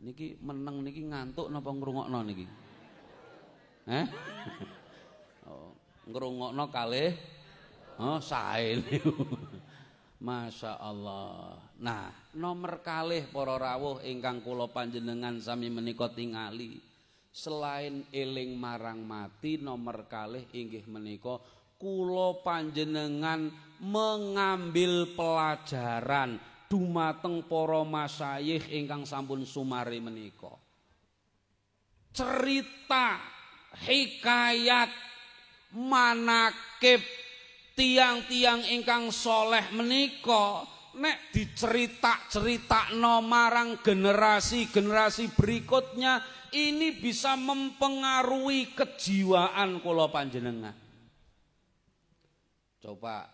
niki meneng niki ngantuk napa ngrungokno niki? Eh? Oh, ngrungokno kalih oh sae [LAUGHS] Masya Allah. Nah, nomor kalih para rawuh ingkang kula panjenengan sami menika tingali. Selain eling marang mati, nomor kalih inggih menika kula panjenengan mengambil pelajaran dumateng para masyayikh ingkang sampun sumari menika. Cerita, hikayat, manakib tiang-tiang ingkang soleh menika nek dicerita-cerita marang generasi-generasi berikutnya ini bisa mempengaruhi kejiwaan kula panjenengan. Coba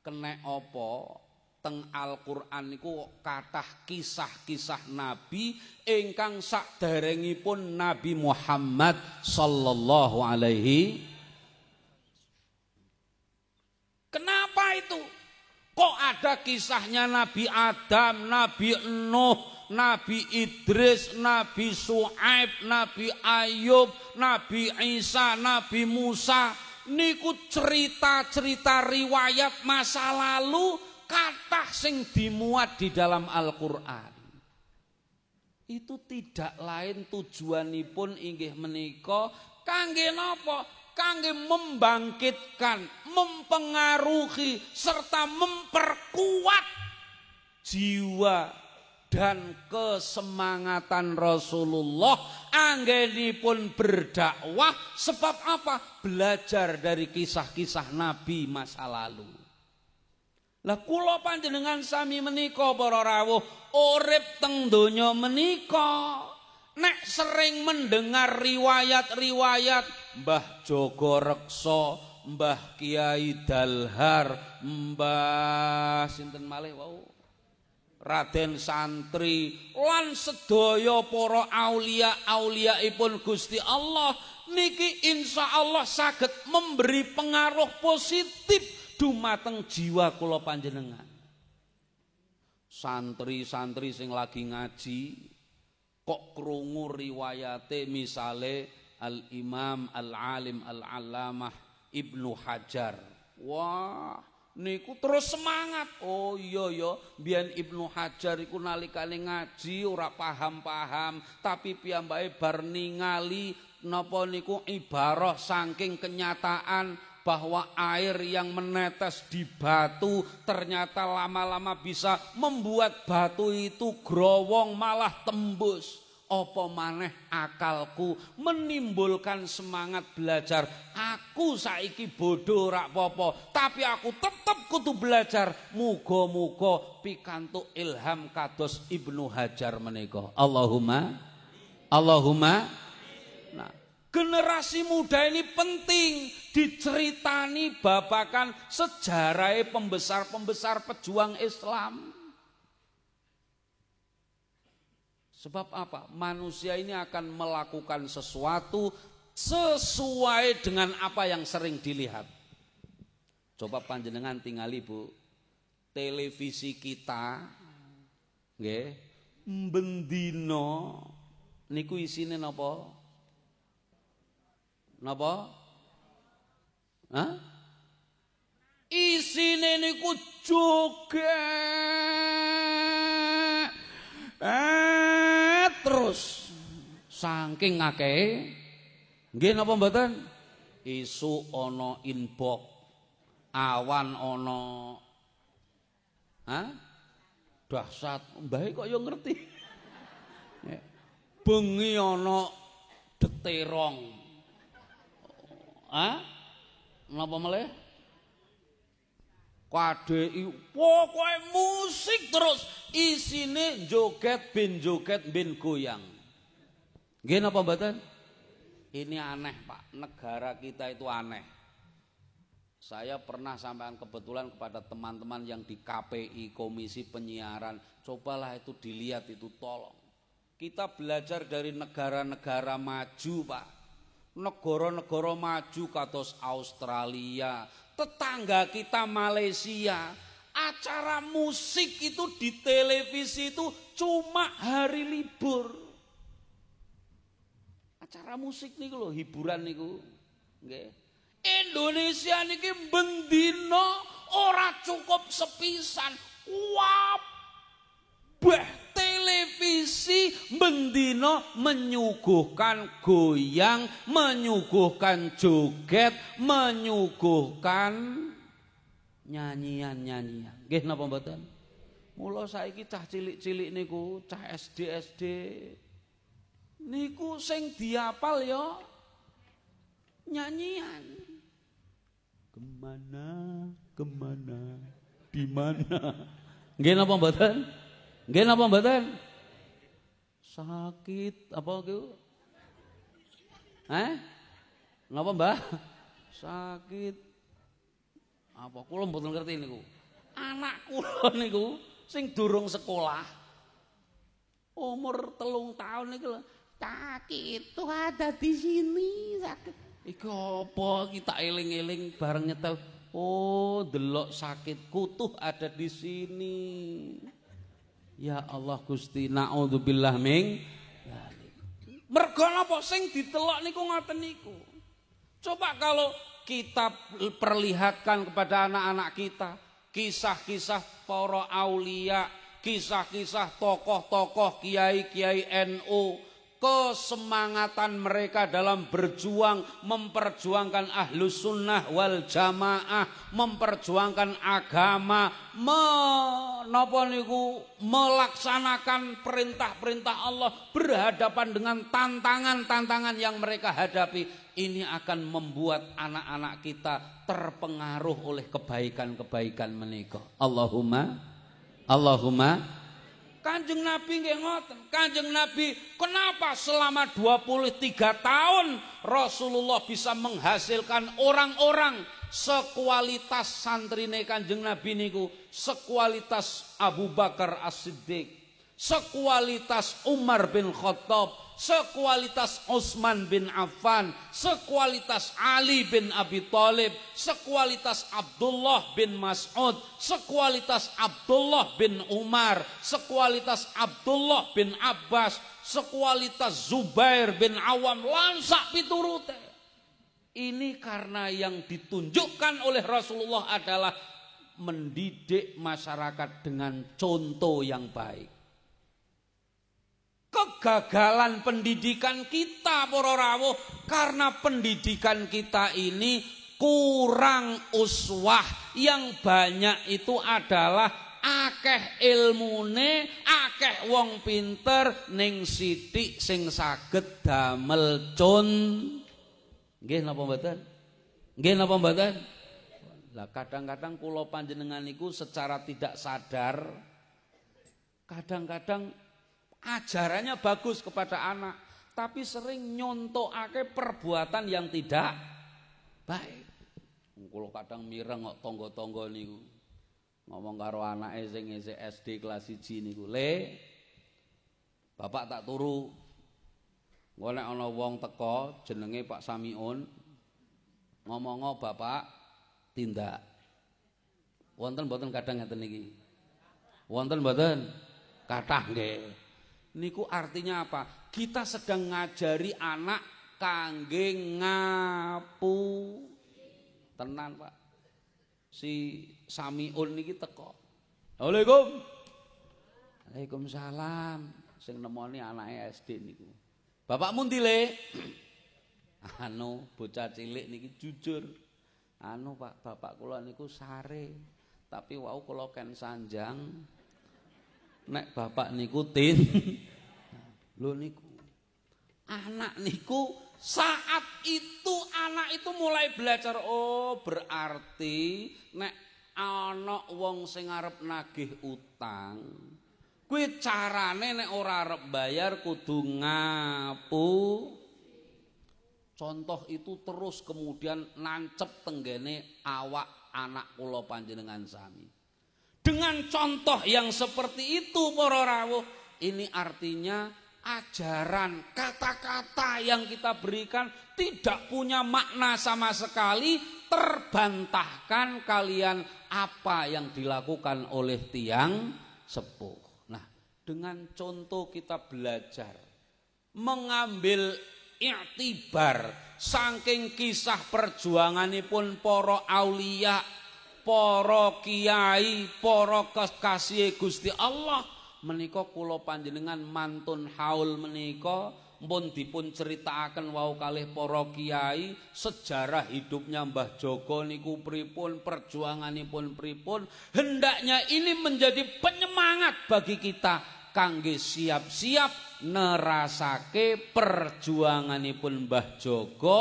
kena opo teng Al-Qur'an niku kathah kisah-kisah nabi ingkang pun Nabi Muhammad sallallahu alaihi Kenapa itu? Kok ada kisahnya Nabi Adam, Nabi Nuh, Nabi Idris, Nabi Su'aib, Nabi Ayub, Nabi Isa, Nabi Musa niku cerita-cerita riwayat masa lalu kata sing dimuat di dalam Al-Qur'an. Itu tidak lain tujuanipun inggih menika kangge napa? Kangge membangkitkan, mempengaruhi serta memperkuat jiwa dan kesemangatan Rasulullah anggenipun berdakwah sebab apa? Belajar dari kisah-kisah Nabi masa lalu. Lah kula panjenengan sami menika para rawuh urip teng donya menika. Nek sering mendengar riwayat-riwayat Mbah Jogo Reksa, Mbah Kiai Dalhar, Mbah sinten malih wau? Raden santri lan sedaya para aulia ipun Gusti Allah niki insya Allah saged memberi pengaruh positif dumateng jiwa kula panjenengan. Santri-santri sing lagi ngaji kok krungu riwayate misale Al-Imam Al-Alim Al-Allamah Ibnu Hajar. Wah, niku terus semangat. Oh iya ya, biyen Ibnu Hajar iku nalikane ngaji ora paham-paham, tapi piyambake bar ningali napa niku ibarah saking kenyataan bahwa air yang menetes di batu ternyata lama-lama bisa membuat batu itu growong malah tembus. Opo maneh akalku menimbulkan semangat belajar. Aku saiki bodoh rak popo tapi aku tetap kutu belajar. Mugo-mugo pikantuk ilham kados Ibnu Hajar menika. Allahumma Allahumma generasi muda ini penting diceritani babakan sejarah pembesar-pembesar pejuang Islam Sebab apa? Manusia ini akan melakukan sesuatu sesuai dengan apa yang sering dilihat. Coba panjenengan tinggal ibu televisi kita nggih bendino niku isine napa? Napa? Hah? Isine niku joget. Eh terus saking akeh nggih napa mboten isu ana inbox awan ana Hah? Dahsyat, mbah kok yo ngerti. Bengi ana deterong. Hah? Napa meleh? KDI pokoknya musik terus isine joget bin joget bin goyang. Nggih napa mboten? Ini aneh, Pak. Negara kita itu aneh. Saya pernah sampaikan kebetulan kepada teman-teman yang di KPI Komisi Penyiaran, cobalah itu dilihat itu tolong. Kita belajar dari negara-negara maju, Pak. Negara-negara maju kados Australia, tetangga kita Malaysia, acara musik itu di televisi itu cuma hari libur. Acara musik nih loh, hiburan niku. Nggih. Indonesia niki bendino ora cukup sepisan. Wabah televisi bendino menyuguhkan goyang, menyuguhkan joget, menyuguhkan nyanyian-nyanyian. Nggih napa mboten? Mula saiki cah cilik-cilik niku, cah SD SD niku sing diapal ya nyanyian. Ke mana, ke mana, di mana? Nggih napa mboten? Nggih napa mboten? Sakit apa itu? Eh? Napa Mbah? Sakit. Apa kula mboten ngerti niku. Anak kula niku sing durung sekolah. Umur telung tahun niku sakit tuh ada di sini sakit. Iku apa kita eling-eling bareng nyetel. Oh, delok sakit kutuh ada di sini. Ya Allah Gusti naudzubillah ming Mergo napa sing ditelok niku ngoten niku. Coba kalau kita perlihatkan kepada anak-anak kita kisah-kisah para aulia, kisah-kisah tokoh-tokoh kiai-kiai NU kesemangatan mereka dalam berjuang memperjuangkan ahlus sunnah wal jamaah memperjuangkan agama menapa niku melaksanakan perintah-perintah Allah berhadapan dengan tantangan-tantangan yang mereka hadapi. Ini akan membuat anak-anak kita terpengaruh oleh kebaikan-kebaikan menikah. Allahumma Allahumma Kanjeng Nabi nggih ngoten. Kanjeng Nabi kenapa selama 23 tahun Rasulullah bisa menghasilkan orang-orang sekualitas santrine Kanjeng Nabi niku, sekualitas Abu Bakar As-Siddiq, sekualitas Umar bin Khattab, sekualitas Utsman bin Affan, sekualitas Ali bin Abi Thalib, sekualitas Abdullah bin Mas'ud, sekualitas Abdullah bin Umar, sekualitas Abdullah bin Abbas, sekualitas Zubair bin Awam lansak piturute. Ini karena yang ditunjukkan oleh Rasulullah adalah mendidik masyarakat dengan contoh yang baik. Kegagalan pendidikan kita para rawuh karena pendidikan kita ini kurang uswah yang banyak itu adalah akeh ilmune, akeh wong pinter ning sithik sing saged damel con Nggih napa mboten? Nggih napa mboten? Lah kadang-kadang kula panjenengan niku secara tidak sadar kadang-kadang ajarannya bagus kepada anak, tapi sering nyontokake perbuatan yang tidak baik. Kula kadang mireng kok tangga-tangga niku. Ngomong karo anake sing isih SD kelas 1 niku, "Le, Bapak tak turu Engko nek ana wong teko jenenge Pak Samiun ngomong Bapak tindak. Wonten mboten kadang ngeten iki? Wonten mboten? Kathah nggih. Niku artinya apa? Kita sedang ngajari anak kangge ngapu. Tenan, Pak. Si Samiun niki teko. Assalamualaikum. Waalaikumsalam. Sing nemoni anake SD niku. Bapak Muntile, [CLEARS THROAT] anu bocah cilik niki jujur. Anu Pak, bapak kula niku sare. Tapi wau kula ken sanjang. Nek bapak niku tin. [LAUGHS] Niku. Anak niku saat itu anak itu mulai belajar oh berarti nek ana wong sing arep nagih utang Kuwi carane nek ora arep bayar kudu ngapu. Contoh itu terus kemudian nancep tenggene awak anak kula panjenengan sami. Dengan contoh yang seperti itu para rawuh, ini artinya ajaran kata-kata yang kita berikan tidak punya makna sama sekali terbantahkan kalian apa yang dilakukan oleh tiang sepuh. Dengan contoh kita belajar mengambil iktibar saking kisah perjuanganipun para aulia, para kiai, para kekasih Gusti Allah menika kula panjenengan mantun haul menika pun dipun ceritakaken wau kalih para kiai sejarah hidupnya Mbah Joko niku pripun perjuanganipun pripun hendaknya ini menjadi penyemangat bagi kita kangge siap-siap nerasake perjuanganipun Mbah Joko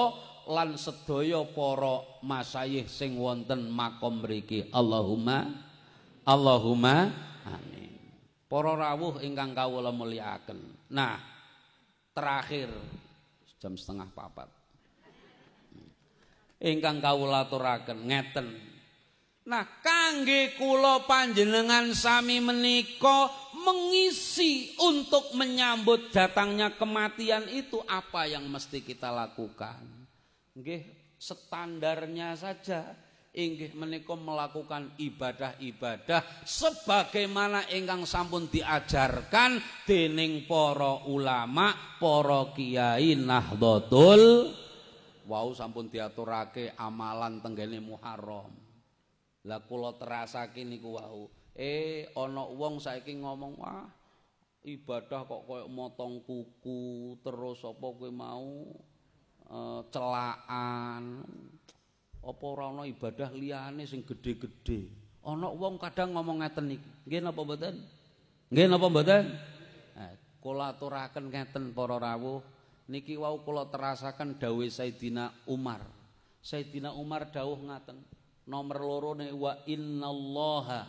lan sedaya para masayih sing wonten makom mriki. Allahumma Allahumma amin. Para rawuh ingkang kawula mulyakaken. Nah terakhir jam setengah papat. Ingkang kawula aturaken ngeten. Nah, kangge kula panjenengan sami menika mengisi untuk menyambut datangnya kematian itu apa yang mesti kita lakukan? Nggih, standarnya saja inggih menika melakukan ibadah-ibadah sebagaimana ingkang sampun diajarkan dening para ulama, para kiai Nahdlatul wau sampun diaturake amalan tenggene Muharram. Lah kula terasake niku wau. Eh ana wong saiki ngomong wah ibadah kok koyo motong kuku terus apa kowe mau e, celaan. Apa ora ana ibadah liyane sing gedhe-gedhe. Ana wong kadang ngomong ngeten iki. Nggih napa mboten? Nggih napa mboten? Eh, kula aturaken ngeten para rawuh. Niki wau kula terasaken dawuh Sayyidina Umar. Sayyidina Umar dawuh ngaten. Nomor loro ne wa innallaha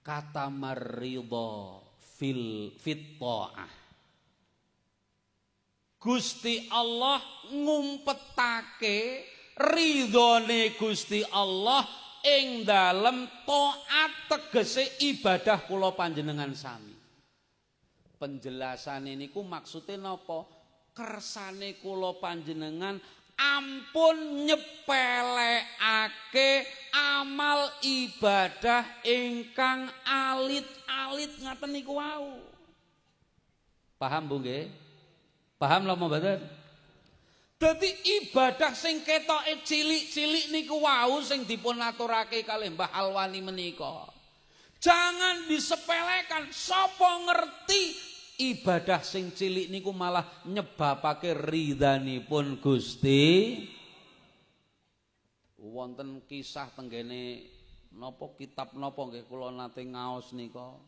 kata maridho fil fit Gusti Allah ngumpetake ridhone Gusti Allah ing dalem taat tegese ibadah kula panjenengan sami. Penjelasan ini ku maksudnya napa? Kersane kula panjenengan ampun nyepelekake amal ibadah ingkang alit-alit ngaten niku wau. Paham Bu nggih? Paham lho mboten? Dadi ibadah sing ketoke cilik-cilik niku wau sing dipun aturake kalih Mbah Alwani menika. Jangan disepelekan. Sapa ngerti ibadah sing cilik niku malah nyebabake ridhanipun Gusti. Wonten kisah tenggene napa kitab napa nggih kula nate ngaos nika.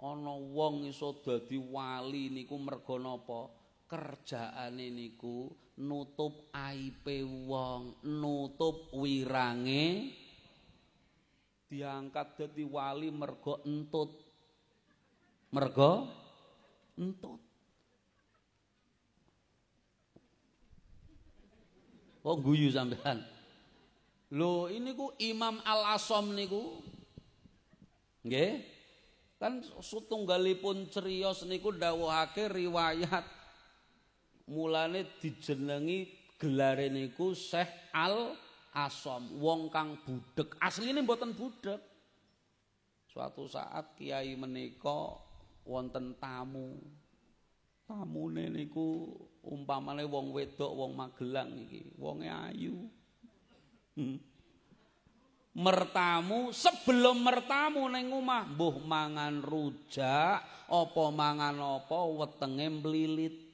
Ana wong iso dadi wali niku merga napa? Kerjaane niku nutup aipe wong, nutup wirange diangkat dadi wali mergo entut. Mergo entut. Oh guyu sampean. Lho ini ku Imam Al-Asom niku. Nggih. Kan setunggalipun ceriyos niku dawuhake riwayat mulane dijenengi gelare niku Syekh Al Asom, wong kang budek. Asline mboten budek. Suatu saat kiai menika wonten tamu. Tamune niku umpamane wong wedok, wong Magelang iki, wonge ayu. Hmm. Mertamu sebelum mertamu ning omah, mbuh mangan rujak, apa mangan apa wetenge mlilit.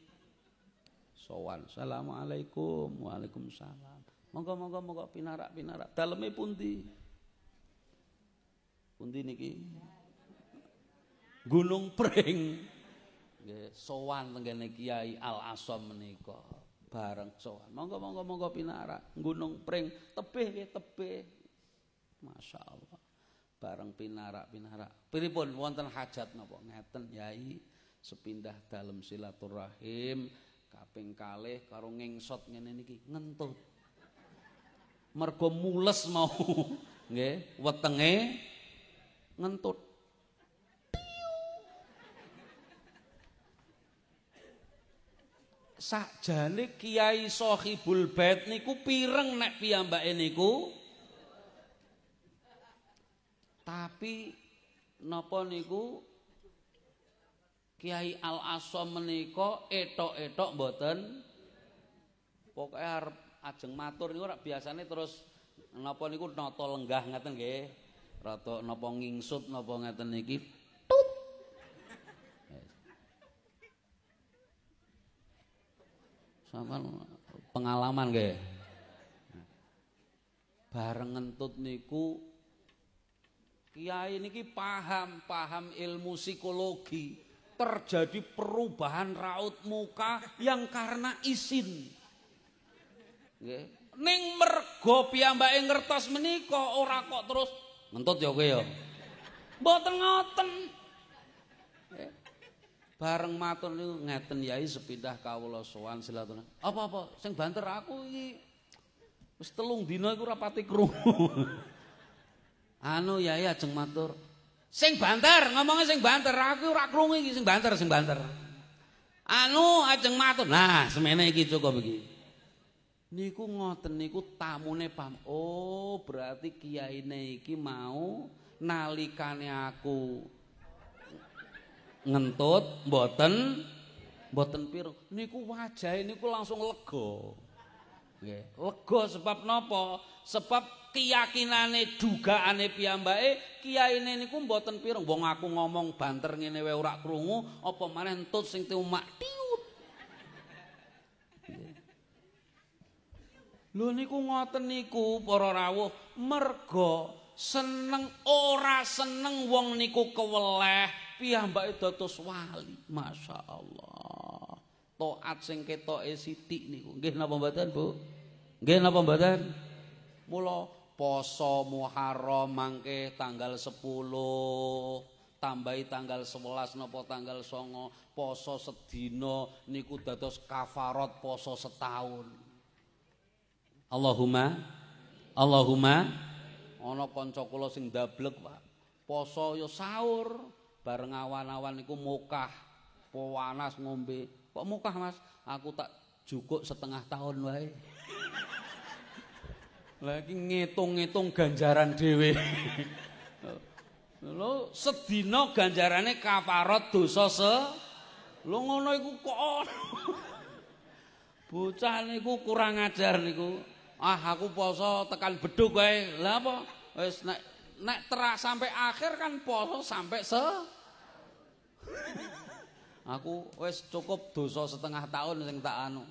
Sowan. Assalamualaikum. Waalaikumsalam. Monggo monggo monggo. Pinarak pinarak. Daleme pundi? Pundi niki? Gunung Pring nggih sowan tenggene Kiai Al Asom menika. Bareng sowan. Monggo monggo monggo pinarak. Gunung Pring tebih nggih tebih. Masya Allah bareng pinarak pinarak. Pripun wonten hajat napa? Ngeten yai. Sepindah dalam silaturahim kaping kalih karo ngengsot ngene niki ngentut mergo mules mau [LAUGHS] nggih wetenge ngentut. Sakjane Kiai Sohibul Bait niku pireng nek piyambake niku? Tapi napa niku Kiai Al Asom menika etok-etok mboten? Pokoke arep ajeng matur niku ora biasane terus napa niku nata lenggah ngeten nggih? Rada napa ngingsut napa ngeten niki? Tut! Sampean pengalaman nggih. Bareng ngentut niku kiai niki paham paham ilmu psikologi terjadi perubahan raut muka yang karena. Nggih. Ning mergo piyambake ngertos menika ora kok terus ngentut ya kowe ya. Mboten ngoten. Bareng matur niku ngeten yai sepindah kawula sowan silaturahmi. Apa-apa sing banter aku iki wis telung dina iku ora krungu. [LAUGHS] anu yai ajeng matur, Sing banter, ngomongnya sing banter, aku ora krungu iki sing banter, sing banter. Anu ajeng matur. Nah, semene iki cukup iki. Niku ngoten niku tamune pam. Oh, berarti kiyaine iki mau nalikane aku ngentut mboten mboten piro. Niku wajahe niku langsung lega. Nggih, lega sebab napa? Sebab keyakinane dugaane piyambake kiyaine niku mboten pireng wong aku ngomong banter ngene wae ora krungu apa maneh entut sing tumak tiut Lho niku ngoten niku para rawuh merga seneng ora seneng wong niku keweleh piyambake dados wali. Masyaallah. Taat sing ketoke sithik niku. Nggih napa mboten Bu? Nggih napa mboten? Mula poso Muharram mangke tanggal 10 tambahi tanggal 11 napa tanggal songo poso sedina niku dados kafarat poso setahun. Allahumma Allahumma ana kanca kula sing dablek Pak. Poso ya sahur bareng awan-awan niku mukah panas ngombe. Kok mukah Mas? Aku tak cukup setengah tahun wae lagi ngitung-ngitung ganjaran dhewe Lho sedina ganjarane kafarat dosa se Lho ngono iku kok Bocah niku kurang ajar niku. Ah aku poso tekan beduk wae. Lah apa? Wis nek nek terak sampai akhir kan poso sampai se Aku wis cukup dosa setengah tahun sing tak anu.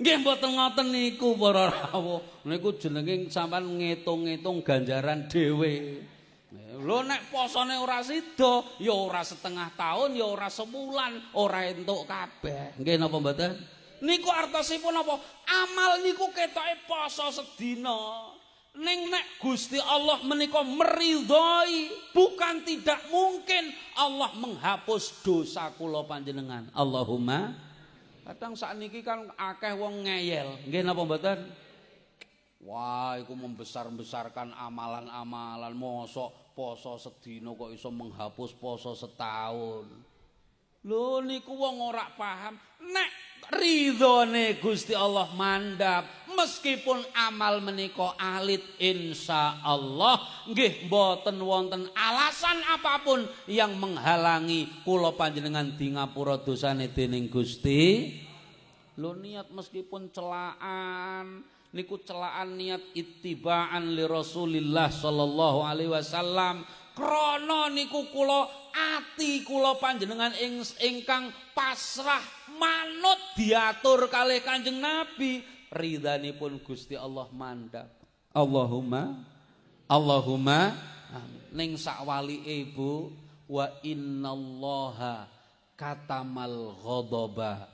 Nggih mboten ngoten niku para rawuh. Niku jenenge sampean ngitung-ngitung ganjaran dhewe. Lho nek posone ora sida, ya ora setengah tahun, ya ora sebulan, ora entuk kabeh. Nggih napa mboten? Niku artosipun apa? Amal niku ketoke poso sedina. Ning nek Gusti Allah menika meridhoi, bukan tidak mungkin Allah menghapus dosa kula panjenengan. Allahumma Kadang saat niki kan akeh wong ngeyel. Nggih napa mboten? Wah, iku membesar-besarkan amalan-amalan mosok poso sedina kok iso menghapus poso setahun. Lho niku wong ora paham. Nek ridhone Gusti Allah mandap meskipun amal menika alit insya Allah nggih mboten wonten alasan apa pun yang menghalangi kula panjenengan di ngapura dosane dening Gusti. Lo niat meskipun celaan niku celaan niat ittibaan li Rasulillah sallallahu alaihi wasallam. Krana niku kula ati kula panjenengan ingkang pasrah manut diatur kalih Kanjeng Nabi. Ridhanipun Gusti Allah mandap Allahumma Allahumma. Ning sak wali ibu wa innallaha katamal ghadaba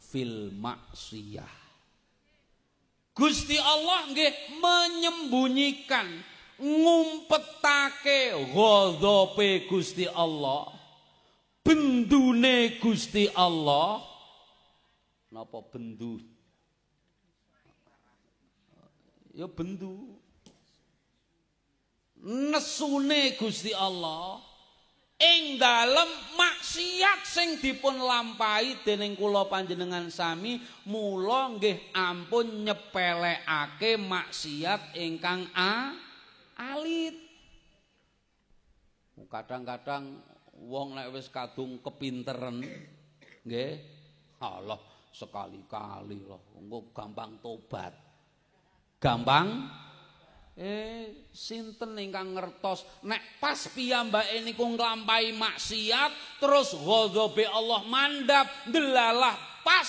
fil maksiyah Gusti Allah nggih menyembunyikan ngumpetake ghadhabe Gusti Allah bendune Gusti Allah. Napa bendu? Ya bendu. Nesune Gusti Allah ing dalem maksiat sing dipun lampahi dening kula panjenengan sami mula nggih ampun nyepelekake maksiat ingkang a alit. Kadang-kadang wong nek wis kadung kepinteren nggih Allah sekali-kali loh engko gampang tobat. Gampang Eh, sinten ingkang ngertos nek pas piyambake niku nglampahi maksiat terus ghadhabe Allah mandap delalah pas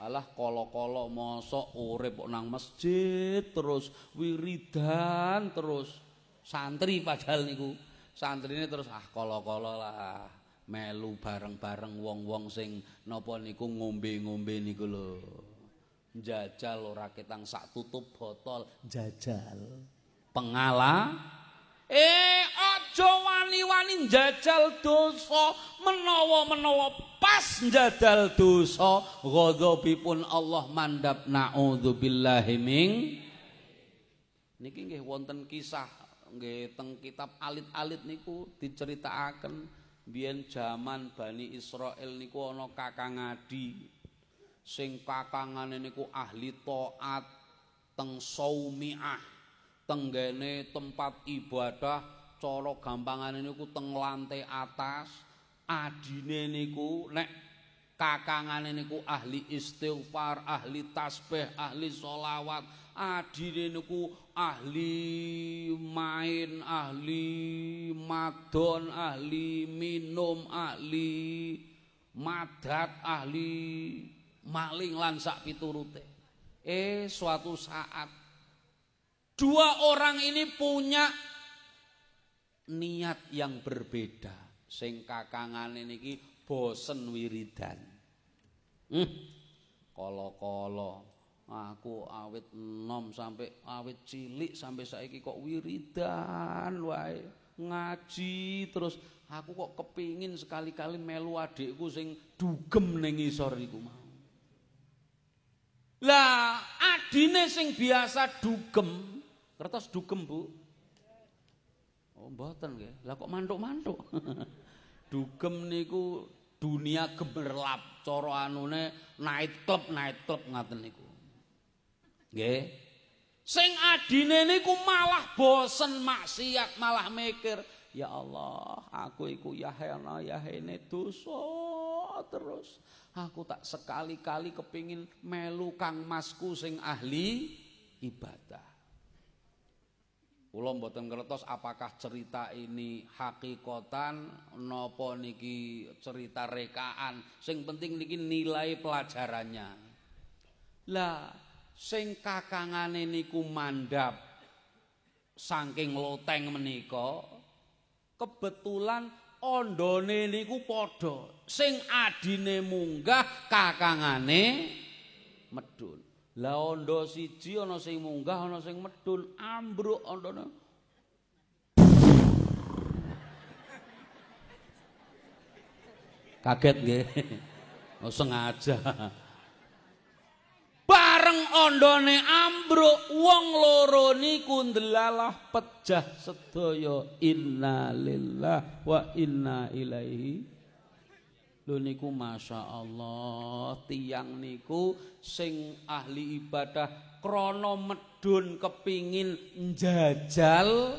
Alah kolo-kolo mosok urip nang masjid terus wiridan terus. Santri padahal niku. Santrine terus ah kolo-kolo lah melu bareng-bareng wong-wong sing napa niku ngombe-ngombe niku lho. Jajal ora ketang sak tutup botol. Jajal pengala. Eh aja wani-wani jajal dosa menawa-menawa pas jadal dosa. Ghadabipun Allah mandap naudzubillahi min. Niki nggih wonten kisah nggih teng kitab alit-alit niku diceritakaken biyen jaman Bani Israel niku ana kakang adi sing kakangane niku ahli taat teng saumiah tenggene tempat ibadah cara gampangane niku teng lantai atas adine niku nek kakangane niku ahli istighfar ahli tasbih ahli solawat adine niku ahli main ahli madon ahli minum ahli madat ahli maling lan sak piturute. Eh suatu saat dua orang ini punya niat yang berbeda. Sing kakangan ini bosen wiridan. Hmm, kolo-kolo Aku awit enom sampai awit cilik sampai saiki kok wiridan wae ngaji terus aku kok kepingin sekali-kali melu adikku sing dugem ning isor iku mau. Lah adine sing biasa dugem, kertas dugem Bu. Mboten nggih. Lah kok mantuk-mantuk. [LAUGHS] dugem niku dunia gemerlap cara anune night club night club ngaten niku. Nggih. Sing adine niku malah bosen maksiat, malah mikir, ya Allah, aku iku ya hene dosa terus. Aku tak sekali-kali kepingin melu kang masku sing ahli ibadah. Kula mboten ngertos apakah cerita ini hakikatan napa niki cerita rekaan. Sing penting niki nilai pelajarannya. Lah sing kakangane niku mandap saking loteng menika kebetulan ondone niku padha sing adine munggah kakangane medun lah ondo siji ana sing munggah ana sing medun ambruk ondone kaget nggih. [LAUGHS] Oh, sengaja. Bareng ondone ambruk wong loro niku ndelalah pejah sedaya innalillah wa inna ilaihi lho niku Allah tiang niku sing ahli ibadah krana medun kepingin njajal